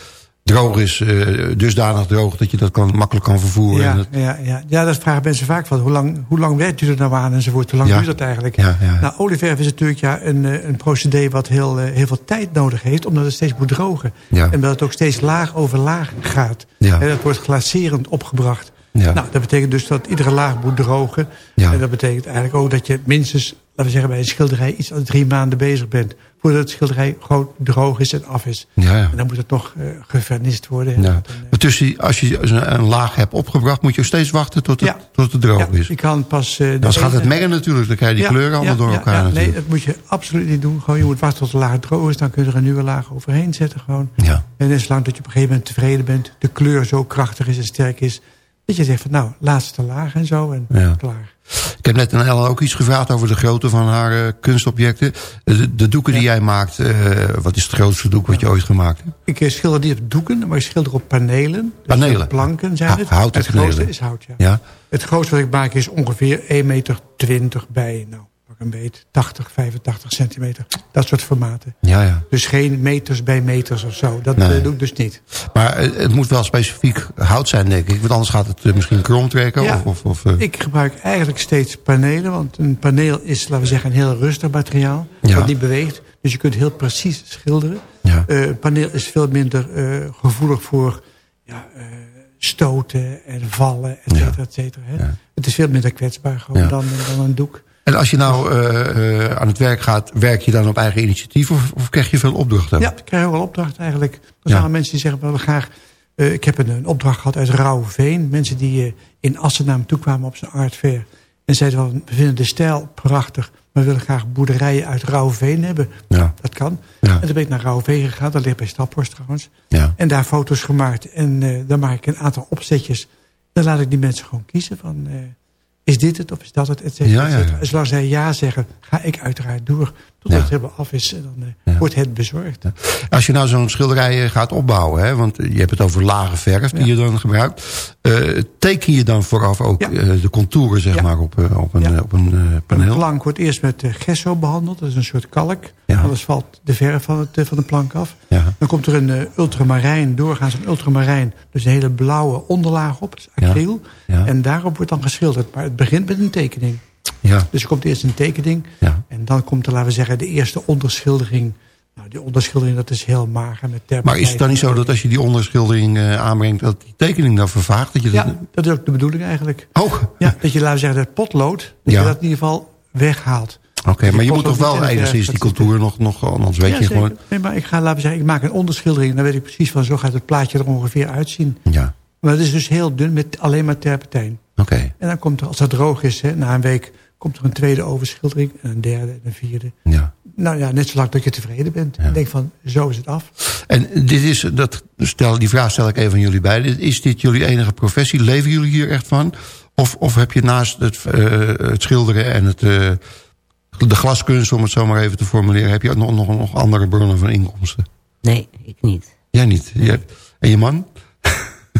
droog is, eh, dusdanig droog dat je dat kan, makkelijk kan vervoeren? en Ja, het- ja, ja. ja, dat vragen mensen vaak van hoe lang, hoe lang werkt u er nou aan enzovoort. Hoe lang Ja. duurt dat eigenlijk? Ja, ja. Nou, olieverf is natuurlijk ja, een, eh, een procedé wat heel, eh, heel veel tijd nodig heeft. Omdat het steeds moet drogen. En omdat het ook steeds laag over laag gaat. En dat wordt glacerend opgebracht. Ja. Nou, dat betekent dus dat iedere laag moet drogen. Ja. En dat betekent eigenlijk ook dat je minstens we zeggen, bij een schilderij iets als drie maanden bezig bent... voordat het schilderij gewoon droog is en af is. Ja, ja. En dan moet het nog uh, gevernist worden. Ja. Maar tussen, als je een laag hebt opgebracht... moet je steeds wachten tot het, tot het droog is. je kan pas... Uh, dan gaat het mengen natuurlijk. Dan krijg je die kleuren allemaal door elkaar ja, Nee, dat moet je absoluut niet doen. Gewoon, je moet wachten tot de laag droog is. Dan kun je er een nieuwe laag overheen zetten. Gewoon. Ja. En zolang dat je op een gegeven moment tevreden bent... de kleur zo krachtig is en sterk is... dat je zegt van nou, laatste laag en zo en klaar. Ik heb net aan Ellen ook iets gevraagd over de grootte van haar uh, kunstobjecten. De, de doeken die jij maakt, uh, wat is het grootste doek wat je ooit gemaakt hebt? Ik schilder niet op doeken, maar ik schilder op panelen. Dus panelen? planken zijn het. Ha, houten het grootste is hout, ja. ja. Het grootste wat ik maak is ongeveer 1,20 meter bij, nou, een beet, 80, 85 centimeter. Dat soort formaten. Ja, ja. Dus geen meters bij meters of zo. Dat nee. uh, doe ik dus niet. Maar het moet wel specifiek hout zijn, denk ik. Want anders gaat het misschien krom trekken. Ja, of, of, of ik gebruik eigenlijk steeds panelen. Want een paneel is, laten we zeggen, een heel rustig materiaal. Ja. Dat niet beweegt. Dus je kunt heel precies schilderen. Ja. Uh, een paneel is veel minder gevoelig voor ja, stoten en vallen, et cetera, et cetera. Hè? Ja. Het is veel minder kwetsbaar gewoon Ja. dan, dan een doek. En als je nou uh, uh, aan het werk gaat, werk je dan op eigen initiatief of, of krijg je veel opdrachten? Ja, ik krijg wel opdrachten eigenlijk. Er zijn Ja. mensen die zeggen, we willen graag... Uh, ik heb een, een, opdracht gehad uit Rauwveen. Mensen die uh, in Assen naar me toe kwamen op zijn art fair. En zeiden, wel, we vinden de stijl prachtig. Maar we willen graag boerderijen uit Rauwveen hebben. Ja. Dat kan. Ja. En toen ben ik naar Rauwveen gegaan. Dat ligt bij Staphorst trouwens. Ja. En daar foto's gemaakt. En dan maak ik een aantal opzetjes. Dan laat ik die mensen gewoon kiezen van... Is dit het of is dat het, et cetera, Ja, ja. Zolang zij ja zeggen, ga ik uiteraard door. Totdat Ja. het helemaal af is. En dan uh, wordt het bezorgd. Als je nou zo'n schilderij eh, gaat opbouwen, hè, want je hebt het over lage verf die je dan gebruikt. Uh, teken je dan vooraf ook uh, de contouren zeg maar, op, uh, op een, op een Een paneel? plank wordt eerst met gesso behandeld. Dat is een soort kalk. Anders valt de verf van, het, van de plank af. Dan komt er een ultramarijn, doorgaans een ultramarijn. Dus een hele blauwe onderlaag op. Dat is acryl. En daarop wordt dan geschilderd. Maar het begint met een tekening. Ja. Dus er komt eerst een tekening. Ja. En dan komt er, laten we zeggen, de eerste onderschildering. Nou, die onderschildering dat is heel mager. Met Maar is het dan niet zo dat als je die onderschildering uh, aanbrengt... dat die tekening dan vervaagt? Dat je dat... Ja, dat is ook de bedoeling eigenlijk. Oh, Ja, dat je, laten we zeggen, het potlood... dat Ja. je dat in ieder geval weghaalt. oké. Maar je moet toch wel enigszins verf die contouren nog, nog... anders weet Ja, je zeker. gewoon... Nee, maar ik ga, laten we zeggen, ik maak een onderschildering. Dan weet ik precies van, zo gaat het plaatje er ongeveer uitzien. Ja, Maar het is dus heel dun met alleen maar terpentijn. oké. En dan komt er, als dat droog is, hè, na een week... komt er een tweede overschildering, en een derde en een vierde. Ja. Nou ja, net zolang dat je tevreden bent. En denk van, zo is het af. En dit is, dat, stel, die vraag stel ik even aan jullie beiden. Is dit jullie enige professie? Leven jullie hier echt van? Of, of heb je naast het, uh, het schilderen en het, uh, de glaskunst, om het zo maar even te formuleren... heb je ook nog, nog, nog andere bronnen van inkomsten? Nee, ik niet. Jij niet? Je hebt, en je man?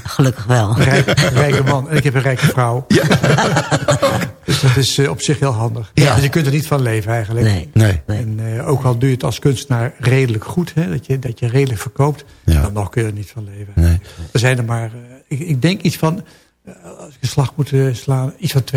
Gelukkig wel. Rijk, rijke man. En ik heb een rijke vrouw. dus dat is uh, op zich heel handig. Ja. Dus je kunt er niet van leven eigenlijk. Nee. Nee. En uh, ook al doe je het als kunstenaar redelijk goed, hè, dat, je, dat je redelijk verkoopt, Ja. dan nog kun je er niet van leven. Nee. Er zijn er maar, uh, ik, ik denk iets van, uh, als ik een slag moet uh, slaan, iets van 2%,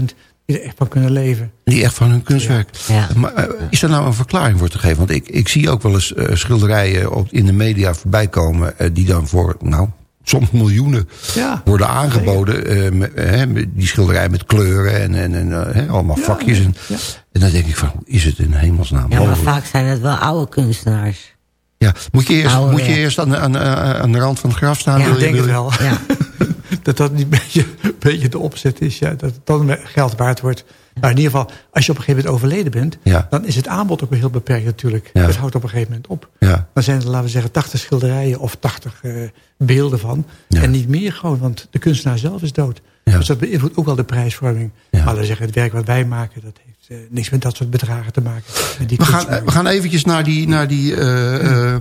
3% die er echt van kunnen leven. Die echt van hun kunstwerk. Ja. Maar uh, is er nou een verklaring voor te geven? Want ik, ik zie ook wel eens uh, schilderijen op, in de media voorbij komen... Uh, die dan voor, nou, soms miljoenen Ja. worden aangeboden. Uh, met, uh, die schilderij met kleuren en, en, en uh, allemaal Ja, vakjes. En, ja. en dan denk ik van, hoe is het in hemelsnaam Ja, maar mogelijk? vaak zijn het wel oude kunstenaars. Ja, moet je eerst, Oude moet je eerst aan, de- aan, de- aan de rand van het graf staan? Ja, Wil Ik je- denk het wil je- wel. Ja. dat dat een beetje, een beetje de opzet is. Ja, dat het dan geld waard wordt. Maar in ieder geval, als je op een gegeven moment overleden bent... Ja. dan is het aanbod ook weer heel beperkt natuurlijk. Ja. Dat houdt op een gegeven moment op. Ja. Dan zijn er, laten we zeggen, 80 schilderijen of 80 uh, beelden van. En niet meer gewoon, want de kunstenaar zelf is dood. Dus dat beïnvloedt ook wel de prijsvorming. Maar we zeggen, het werk wat wij maken... dat heeft uh, niks met dat soort bedragen te maken. Die We gaan, kunstenaar. we gaan eventjes naar die... Naar die uh,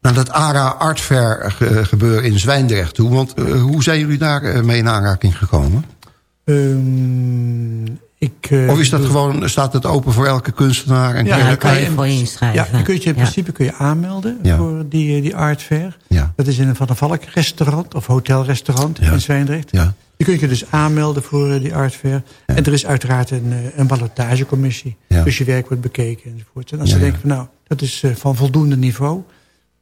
naar dat ARA Art Fair ge gebeuren in Zwijndrecht toe. Want hoe zijn jullie daar mee in aanraking gekomen? Um, ik, uh, of is dat gewoon, staat het open voor elke kunstenaar? En ja, kan je, daar kan je in- voor inschrijven. Ja, je kunt je in Ja. principe kun je aanmelden Ja. voor die, die art fair. Ja. Dat is in een Van der Valk restaurant of hotelrestaurant Ja. in Zwijndrecht. Ja. Je kunt je dus aanmelden voor uh, die art fair. En er is uiteraard een, een ballotagecommissie. Ja. Dus je werk wordt bekeken enzovoort. En als Ja, ze denken van nou, dat is van voldoende niveau.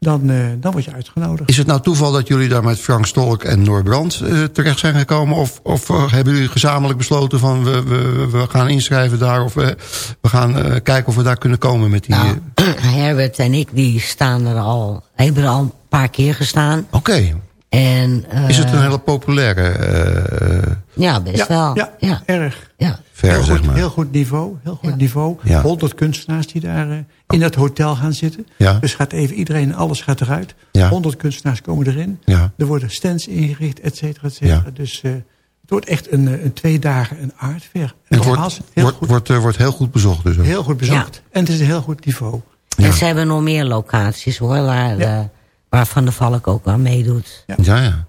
Dan, eh, dan word je uitgenodigd. Is het nou toeval dat jullie daar met Frank Stolk en Noor Brand eh, terecht zijn gekomen? Of, of eh, hebben jullie gezamenlijk besloten van we, we, we gaan inschrijven daar... of we, we gaan eh, kijken of we daar kunnen komen met die... Nou, Herbert en ik die staan er al, hebben er al een paar keer gestaan. Oké. En, eh, Is het een hele populaire... eh, Ja, best wel. Ja, Ja. erg. Ja. Ver, heel, zeg goed, maar. heel goed niveau. Heel goed niveau. Ja. 100 kunstenaars die daar eh, in dat hotel gaan zitten. Ja. Dus gaat even iedereen, alles gaat eruit. Ja. 100 kunstenaars komen erin. Ja. Er worden stands ingericht, et cetera, et cetera. Ja. Dus eh, het wordt echt een, eh, een twee dagen een aardver. en En het wordt, heel, wordt, goed, wordt, eh, wordt heel goed bezocht dus ook. heel goed bezocht. En het is een heel goed niveau. En ze hebben nog meer locaties hoor, waar, waar Van de Valk ook aan meedoet. Ja, ja.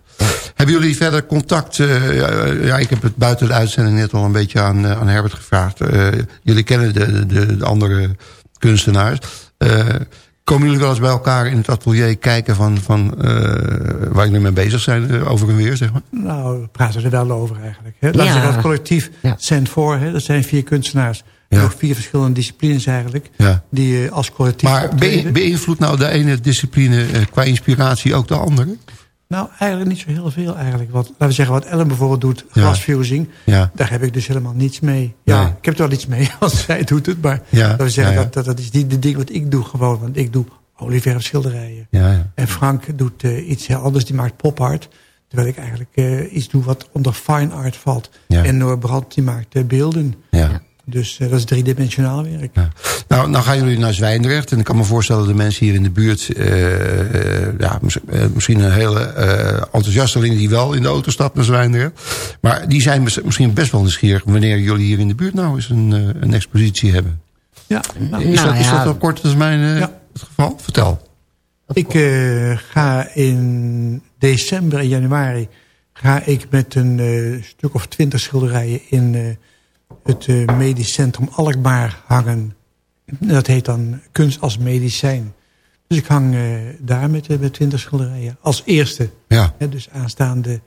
Hebben jullie verder contact? eh, ja, ik heb het buiten de uitzending net al een beetje aan, aan Herbert gevraagd. Eh, jullie kennen de, de, de andere kunstenaars. Eh, komen jullie wel eens bij elkaar in het atelier kijken van, van eh, waar jullie mee bezig zijn eh, over en weer, zeg maar? Nou, we praten er wel over eigenlijk. Hè. Laten we Ja. het collectief Cent voor, hè, dat zijn vier kunstenaars. En ook vier verschillende disciplines eigenlijk. Ja. Die als collectief Maar optreden. beïnvloedt nou de ene discipline eh, qua inspiratie ook de andere? Nou, eigenlijk niet zo heel veel eigenlijk. Wat, laten we zeggen, wat Ellen bijvoorbeeld doet, Ja. glasfusing. Ja. Daar heb ik dus helemaal niets mee. Ja, Nee. ik heb er wel iets mee, want zij doet het. Maar Ja, laten we zeggen, ja, ja. Dat, dat, dat is niet de ding wat ik doe gewoon. Want ik doe olieverfschilderijen. Ja, ja. En Frank doet eh, iets heel anders, die maakt pop art. Terwijl ik eigenlijk eh, iets doe wat onder fine art valt. Ja. En Noor Brandt, die maakt eh, beelden. Ja. Dus eh, dat is driedimensionaal werk. Nou, nou gaan jullie naar Zwijndrecht. En ik kan me voorstellen dat de mensen hier in de buurt... eh, eh, ja, mis- misschien een hele eh enthousiasteling die wel in de auto stapt naar Zwijndrecht. Maar die zijn mis- misschien best wel nieuwsgierig... wanneer jullie hier in de buurt nou eens een, een expositie hebben. Ja, nou, is, dat, is ja. dat op korte termijn eh, het geval? Vertel. Ik eh, ga in december en januari ga ik met een stuk of twintig schilderijen in eh, het eh, medisch centrum Alkmaar hangen. Dat heet dan kunst als medicijn. Dus ik hang eh, daar met, eh, met twintig schilderijen als eerste. Ja. Hè, dus aanstaande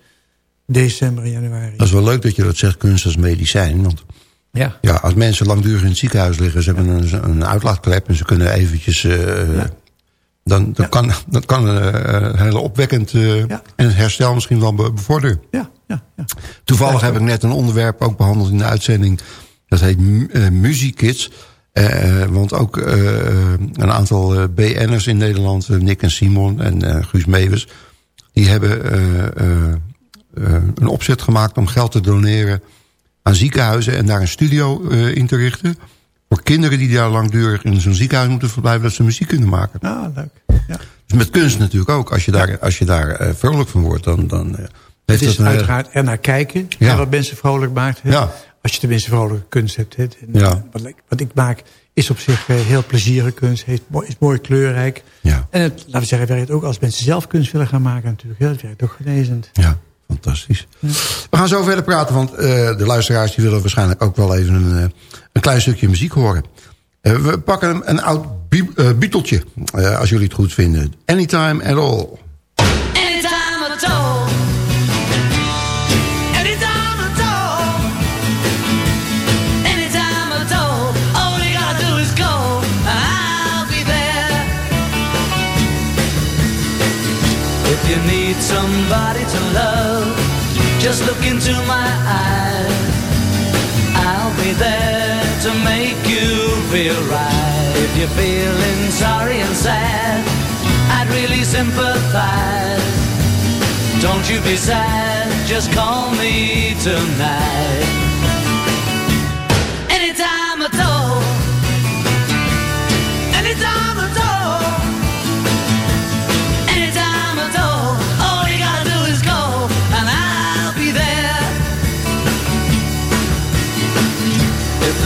december januari. Dat is wel leuk dat je dat zegt, kunst als medicijn. Want Ja. ja, als mensen langdurig in het ziekenhuis liggen... ze hebben een, een uitlaatklep en ze kunnen eventjes... Dan, dan kan, dat kan een hele opwekkend eh, en het herstel misschien wel be- bevorderen. Ja, ja, ja. Toevallig heb ik net een onderwerp ook behandeld in de uitzending. Dat heet mu- eh, Muziekids. Eh, want ook eh, een aantal eh, BN'ers in Nederland, eh, Nick en Simon en eh, Guus Meeuwis... die hebben eh, eh, eh, een opzet gemaakt om geld te doneren aan ziekenhuizen... en daar een studio eh, in te richten... voor kinderen die daar langdurig in zo'n ziekenhuis moeten verblijven... dat ze muziek kunnen maken. Ah, leuk. Ja. Dus met kunst natuurlijk ook. Als je daar, als je daar eh, vrolijk van wordt, dan... dan eh, Het is een uiteraard er naar kijken. Ja. wat mensen vrolijk maakt. Ja. Als je tenminste vrolijke kunst hebt. En, Ja. eh, wat, ik- wat ik maak is op zich heel plezierige kunst. Heeft, mooi- is mooi kleurrijk. Ja. En het, laten we zeggen, werkt ook als mensen zelf kunst willen gaan maken natuurlijk. hè. Dat werkt ook genezend. Ja, fantastisch. We gaan zo verder praten, want eh, de luisteraars die willen waarschijnlijk ook wel even een, eh, een klein stukje muziek horen. Eh, we pakken een, een oud bie- eh, Beatletje, als jullie het goed vinden. Anytime at all. Anytime at all. Anytime at all. Anytime at all. All you gotta just look into my eyes. I'll be there to make you feel right. If you're feeling sorry and sad, I'd really sympathize. Don't you be sad, just call me tonight.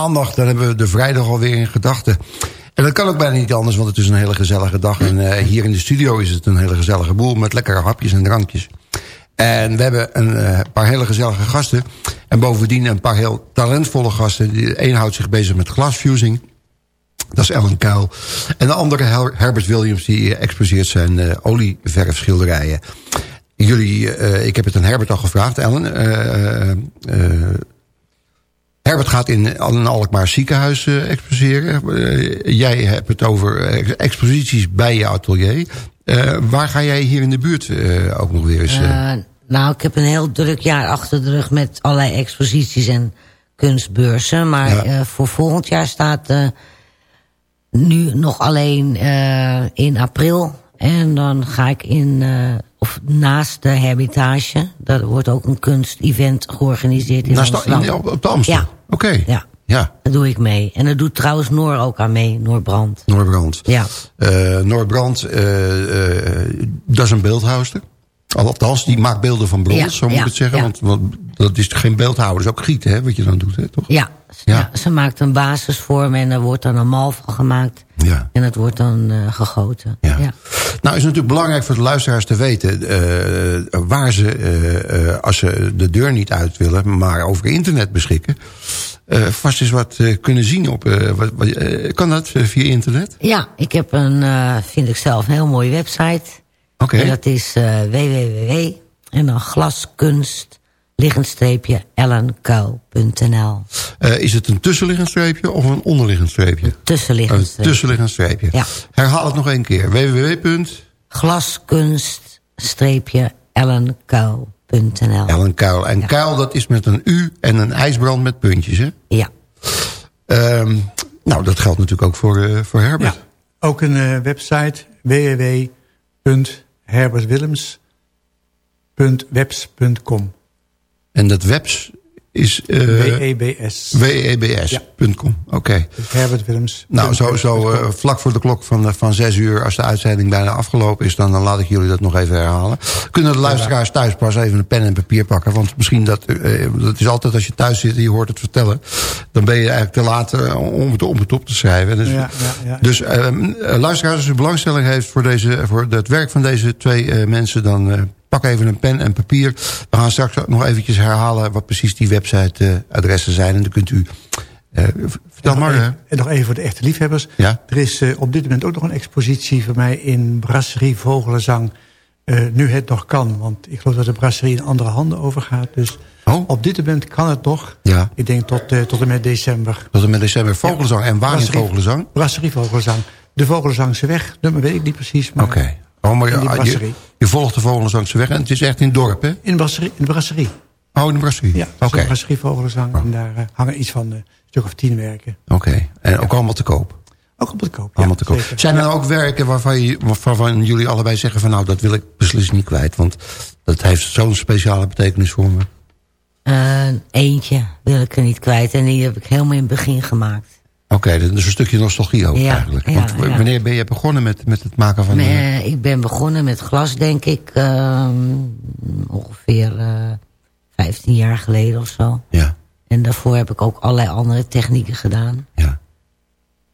Maandag, dan hebben we de vrijdag alweer in gedachten. En dat kan ook bijna niet anders, want het is een hele gezellige dag. En eh, hier in de studio is het een hele gezellige boel met lekkere hapjes en drankjes. En we hebben een uh, paar hele gezellige gasten. En bovendien een paar heel talentvolle gasten. De een houdt zich bezig met glasfusing. Dat is Ellen Kuil. En de andere Herbert Williams die exposeert zijn olieverfschilderijen. Jullie, ik heb het aan Herbert al gevraagd, Ellen. Herbert gaat in een Alkmaar ziekenhuis exposeren. jij hebt het over exposities bij je atelier. waar ga jij hier in de buurt ook nog weer eens... Nou, ik heb een heel druk jaar achter de rug met allerlei exposities en kunstbeurzen. Maar ja. uh, voor volgend jaar staat uh, nu nog alleen uh, in april. En dan ga ik in, of naast de Hermitage. Daar wordt ook een kunstevent georganiseerd in naast Amsterdam. In, op de Amsterdam? Ja. Oké. Okay. Ja. Ja. Daar doe ik mee. En daar doet trouwens Noor ook aan mee, Noor Brand. Noor Brand. Ja. Uh, Noor Brand, uh, uh, dat is een beeldhouster. Althans, die maakt beelden van brons, ja, zo moet ik ja, het zeggen. Ja. Want, want, dat is geen beeldhouwer, dat is ook gieten, hè, wat je dan doet, hè, toch? Ja, ja. ze maakt een basisvorm en er wordt dan een mal van gemaakt. Ja. En het wordt dan uh, gegoten. Ja. Nou, is het natuurlijk belangrijk voor de luisteraars te weten... Uh, waar ze, uh, als ze de deur niet uit willen, maar over internet beschikken... vast eens wat kunnen zien op... Wat, wat, kan dat via internet? Ja, ik heb een, vind ik zelf, een heel mooie website... Oké. Okay. Dat is uh, www en dan glaskunst liggendstreepje ellenkuil.nl. Uh, is het een tussenliggend streepje of een onderliggend streepje? Een tussenliggend streepje. Een tussenliggend streepje. Ja. Herhaal het nog één keer. www. Glaskunst streepje ellenkuil.nl. Ellenkuil. En ja. kuil dat is met een U en een ijsbrand met puntjes, hè? Ja. Um, nou, dat geldt natuurlijk ook voor, uh, voor Herbert. Ja. Ook een uh, website www herbertwillems.webs.com. En dat webs is... Uh, WEBS. WEBS.com, ja. oké. Okay. Herbert Willems. Nou, zo, zo uh, vlak voor de klok van, van zes uur... als de uitzending bijna afgelopen is... Dan, dan laat ik jullie dat nog even herhalen. Kunnen de luisteraars thuis pas even een pen en papier pakken? Want misschien dat... Uh, dat is altijd als je thuis zit en je hoort het vertellen... dan ben je eigenlijk te laat om, het, om het op te schrijven. Dus, ja, ja, ja. dus luisteraars, als u belangstelling heeft... voor, deze, voor het werk van deze twee mensen... dan pak even een pen en papier. We gaan straks nog eventjes herhalen wat precies die website-adressen zijn. En dan kunt u... Uh, vertel maar. Even, en nog even voor de echte liefhebbers. Ja? Er is uh, op dit moment ook nog een expositie voor mij in Brasserie Vogelenzang. Uh, nu het nog kan, want ik geloof dat de brasserie in andere handen overgaat. Dus oh? op dit moment kan het nog. Ja. Ik denk tot, tot en met december. Tot en met december. Vogelenzang. Ja. En waar brasserie, in Vogelenzang? Brasserie Vogelenzang. De Vogelenzangse weg, nummer weet ik niet precies. Oké. Okay. Oh, maar je, je, je, volgt de Vogelenzangse weg en het is echt in het dorp, hè? In de brasserie. In de brasserie. Oh, in de brasserie? Ja, oké. Okay. brasserie Vogelenzang. Oh. En daar uh, hangen iets van een stuk of tien werken. Oké. Okay. En ook ja. allemaal te koop? Ook op te koop, Allemaal ja, te koop. Zijn er ook werken waarvan, je, waarvan jullie allebei zeggen van... nou, dat wil ik beslist niet kwijt, want dat heeft zo'n speciale betekenis voor me? Uh, eentje wil ik er niet kwijt en die heb ik helemaal in het begin gemaakt. Oké, okay, dus een stukje nostalgie ook ja, eigenlijk. Want ja. wanneer ben je begonnen met, met het maken van... Uh, ik ben begonnen met glas, denk ik, uh, ongeveer uh, 15 jaar geleden of zo. Ja. En daarvoor heb ik ook allerlei andere technieken gedaan. Ja.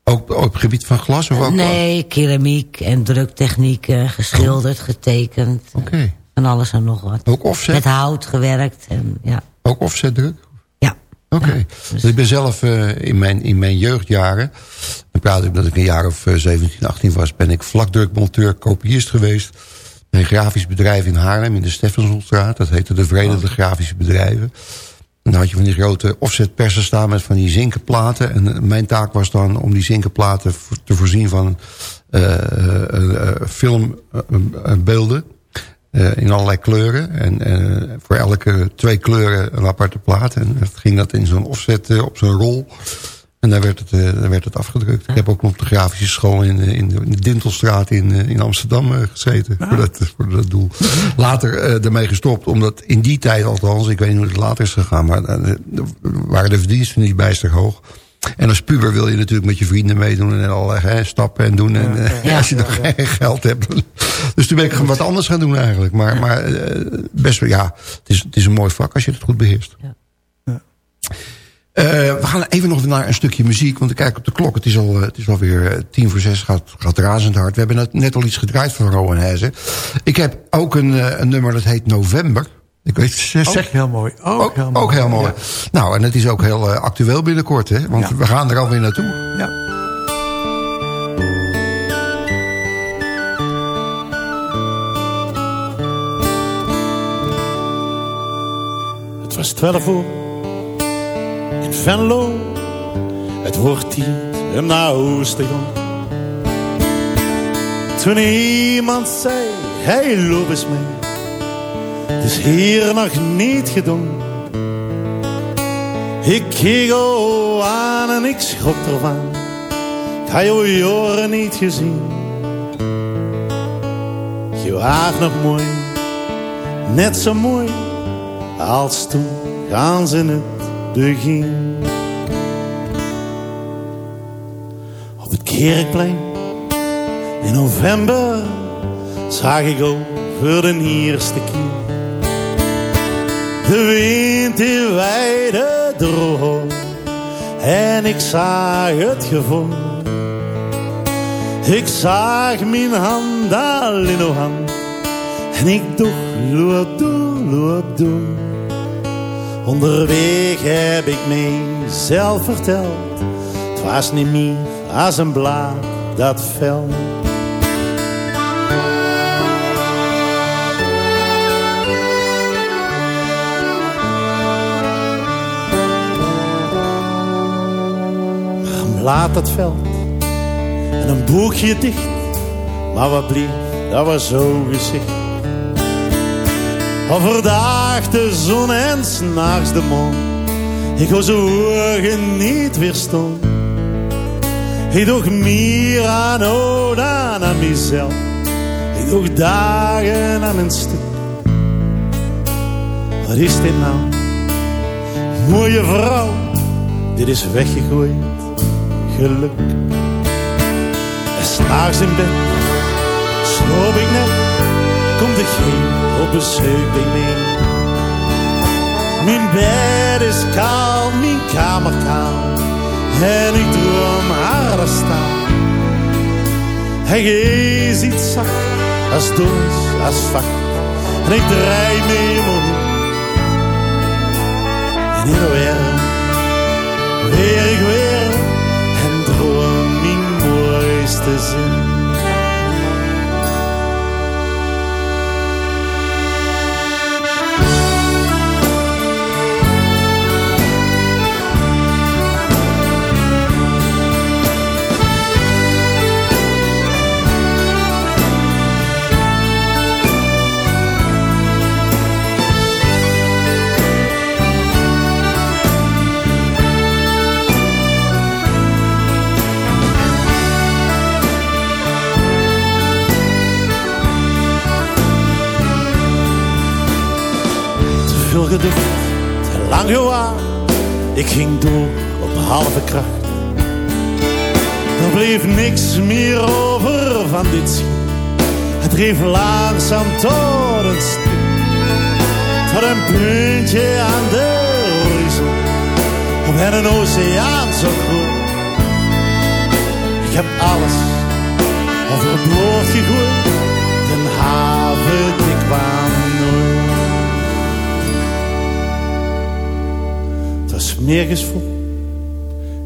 Ook, ook op het gebied van glas? Of ook nee, keramiek en druktechnieken, geschilderd, getekend. Oké. Okay. Van alles en nog wat. Ook offset? Met hout gewerkt. En, ja. Ook offsetdruk? Oké. Okay. Dus... Ik ben zelf uh, in, mijn, in mijn jeugdjaren... dan praat ik dat ik een jaar of uh, 17, 18 was... ben ik vlakdrukmonteur, kopiist geweest... bij een grafisch bedrijf in Haarlem... in de Steffensonstraat. Dat heette de Verenigde oh. Grafische Bedrijven. En dan had je van die grote offsetpersen staan... met van die zinken platen. En uh, mijn taak was dan om die zinken platen... te voorzien van uh, filmbeelden... Uh, in allerlei kleuren. En uh, voor elke twee kleuren een aparte plaat. En het ging dat in zo'n offset uh, op zo'n rol. En daar werd het, daar werd het afgedrukt. Ja. Ik heb ook nog op de grafische school in, in, de, in de Dintelstraat in, in Amsterdam gezeten. Ja. Voor, dat, voor dat doel. Later ermee gestopt. Omdat in die tijd althans, ik weet niet hoe het later is gegaan. Maar waren de verdiensten niet bijster hoog. En als puber wil je natuurlijk met je vrienden meedoen en allerlei hè, stappen en doen. En ja, ja, als je nog ja, geen geld hebt. Dus toen ben ik wat anders gaan doen eigenlijk. Maar, maar best wel, ja, het is, het is een mooi vak als je het goed beheerst. Uh, we gaan even nog naar een stukje muziek. Want ik kijk op de klok. Het is, al, het is alweer tien voor zes. Gaat, gaat razend hard. We hebben net, net al iets gedraaid van Rowan Hezen. Ik heb ook een, een nummer dat heet November. Ik weet, zeg, ook heel mooi. Ook, ook heel mooi. Ook heel mooi. Ja. Nou, en het is ook heel uh, actueel binnenkort. Hè? Want ja. we gaan er alweer naartoe. Ja. Het was twaalf uur in Venlo. Het wordt tien om naar huis te gaan. Toen iemand zei, hey, loop eens mee. Is hier nog niet gedaan. Ik keek al aan en ik schrok ervan. Ik had jou jaren niet gezien. Je was nog mooi, net zo mooi als toen gaan ze in het begin. Op het kerkplein in november zag ik voor de eerste keer. De wind die weide droog en ik zag het gevoel. Ik zag mijn hand al in hand en ik doe, loop door, loop door. Onderweg heb ik mezelf verteld, het was niet meer als een blaad dat veld. Laat het veld en een boekje dicht. Maar wat blief, dat was zo gezicht. Overdag de zon en s'nachts de maan. Ik was ogen niet weerstond. Ik doe meer aan Oda aan mezelf. Ik doe dagen aan een stuk. Wat is dit nou? Mooie vrouw, dit is weggegooid geluk. En s'nachts in bed sloop ik net, komt er geen op bezoek bij mij. Mijn bed is kaal, mijn kamer kaal, en ik droom haar staan. Hij is iets zacht, als doos, als vacht, en ik draai mee omhoog. En in de wereld, weer ik weer mooiste zin. veel lang. Ik ging door op halve kracht. Er bleef niks meer over van dit schip. Het dreef langzaam tot een stip. Tot een puntje aan de horizon. Op een oceaan zo groot. Ik heb alles overboord gegooid. Den haven ik kwam nergens voor.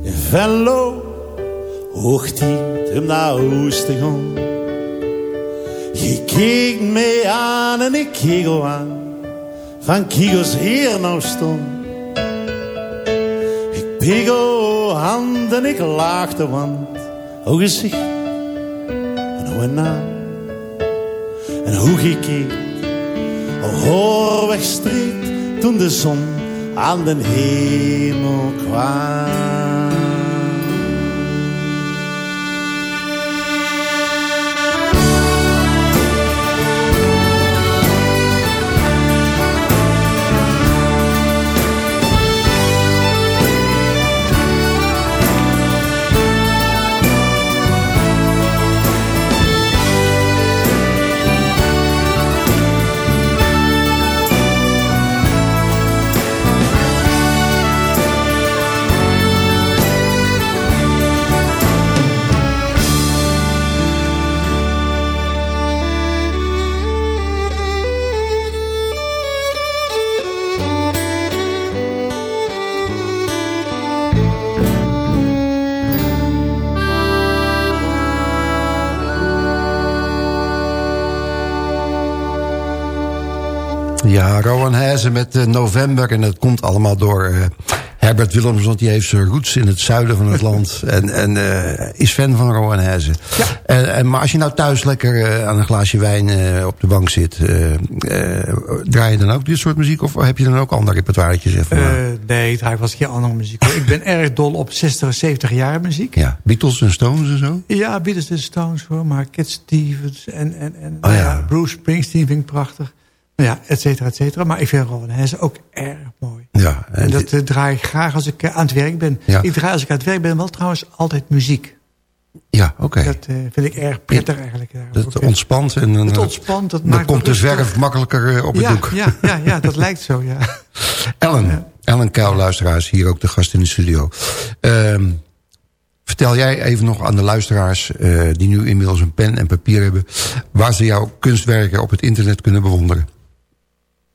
In Venlo hoort hij hem naar huis te gaan. Je keek mij aan en ik keek al aan. Van Kigos hier nou stond. Ik pegel hand en ik laagde want. O gezicht en hoe een naam. En hoe gekeken. Al hoor wegstreek toen de zon aan den hemel kwam. Ja, Rowan Hezen met uh, november. En dat komt allemaal door uh, Herbert Willems. Want die heeft zijn roots in het zuiden van het land. En, en uh, is fan van Rowan Hezen. Ja. En, en, maar als je nou thuis lekker aan een glaasje wijn op de bank zit. draai je dan ook dit soort muziek? Of heb je dan ook andere repertoiretjes? Nee, ik draai wel eens een keer andere muziek. ik ben erg dol op 60 70 jaar muziek. Ja, Beatles en Stones en zo? Ja, Beatles en Stones hoor. Maar Cat Stevens en, en, en oh, ja. Bruce Springsteen vind ik prachtig. Ja, et cetera, et cetera. Maar ik vind Rowan ook erg mooi. Ja, en, en dat uh, draai ik graag als ik uh, aan het werk ben. Ja. Ik draai als ik aan het werk ben wel trouwens altijd muziek. Ja, oké. Okay. Dat uh, vind ik erg prettig eigenlijk. Dat ontspant. En dan, het ontspant. Dat dan maakt komt de zwerf makkelijker op het ja, doek. Ja, ja, ja, dat lijkt zo, ja. Ellen, ja. Ellen Kuil, luisteraars, hier ook de gast in de studio. Um, Vertel jij even nog aan de luisteraars uh, die nu inmiddels een pen en papier hebben... waar ze jouw kunstwerken op het internet kunnen bewonderen.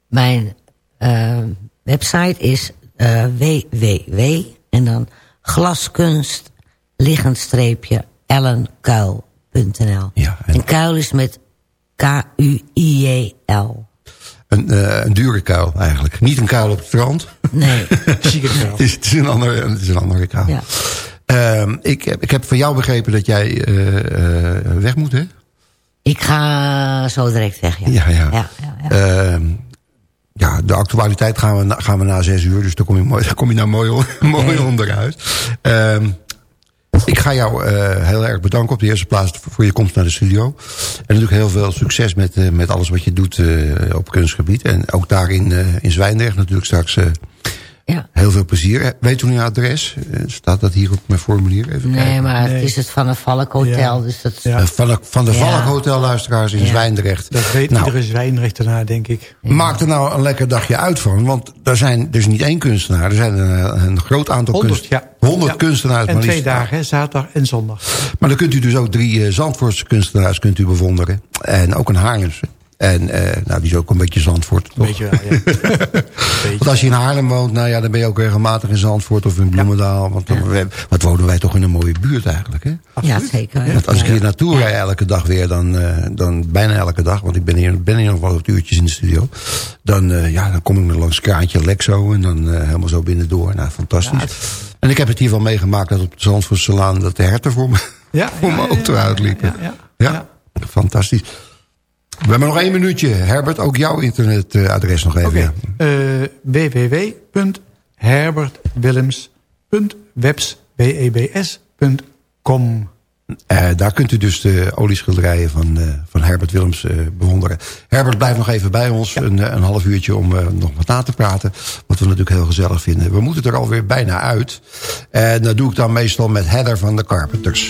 Mijn uh, website is uh, www en dan glaskunst liggend streepje ellenkuil.nl. Ja, en... en kuil is met K-U-I-J-L. Een, uh, een dure kuil eigenlijk. Niet een kuil op het strand. Nee. Kuil. het, is, het, is een andere, het is een andere kuil. Ja. Uh, ik, heb, ik heb van jou begrepen dat jij uh, uh, weg moet, hè? Ik ga zo direct weg, ja. Ja, ja. ja, ja, ja. de actualiteit gaan we, gaan we na zes uur, dus daar kom je, mooi, daar kom je nou mooi, mooi onderuit. ik ga jou heel erg bedanken op de eerste plaats voor je komst naar de studio. En natuurlijk heel veel succes met, met alles wat je doet op kunstgebied. En ook daar in, in Zwijndrecht natuurlijk straks ja. Heel veel plezier. Weet u een adres? Staat dat hier op mijn formulier? Even nee, kijken. maar het is het Van de Valk Hotel. Ja. Dus dat... ja. Van de, van de Valk ja. Hotel, luisteraars in Zwijndrecht. Dat weet nou, iedere Zwijndrechtenaar, denk ik. Maak er nou een lekker dagje uit van. Want er zijn dus niet één kunstenaar. Er zijn een, een groot aantal 100, kunstenaars. Ja. 100 kunstenaars. En twee dagen, hè, zaterdag en zondag. Maar dan kunt u dus ook drie uh, Zandvoortse kunstenaars kunt u bewonderen. En ook een Haarlemse. En uh, nou, die is ook een beetje Zandvoort. Een beetje, ja. Want als je in Haarlem woont, nou ja, dan ben je ook regelmatig in Zandvoort of in Bloemendaal. Ja. Want dan, ja. wat wonen wij toch in een mooie buurt eigenlijk, hè? Ja, zeker. Want als ik hier naartoe rijd elke dag weer, dan, uh, dan bijna elke dag, want ik ben hier, ben hier nog wel wat uurtjes in de studio. Dan, uh, ja, dan kom ik nog langs Kraantje Lexo en dan helemaal zo binnendoor. Nou, fantastisch. Ja, en ik heb het hier wel meegemaakt dat op de Zandvoortse Laan dat de herten voor me, ja, voor mijn auto uitliepen. Ja, fantastisch. We hebben nog één minuutje. Herbert, ook jouw internetadres nog even. Okay. Uh, www.herbertwillems.webs.com uh, daar kunt u dus de olieschilderijen van, uh, van Herbert Willems uh, bewonderen. Herbert, blijf nog even bij ons. Ja. Een, een, half uurtje om nog wat na te praten. Wat we natuurlijk heel gezellig vinden. We moeten er alweer bijna uit. En dat doe ik dan meestal met Heather van de Carpenters.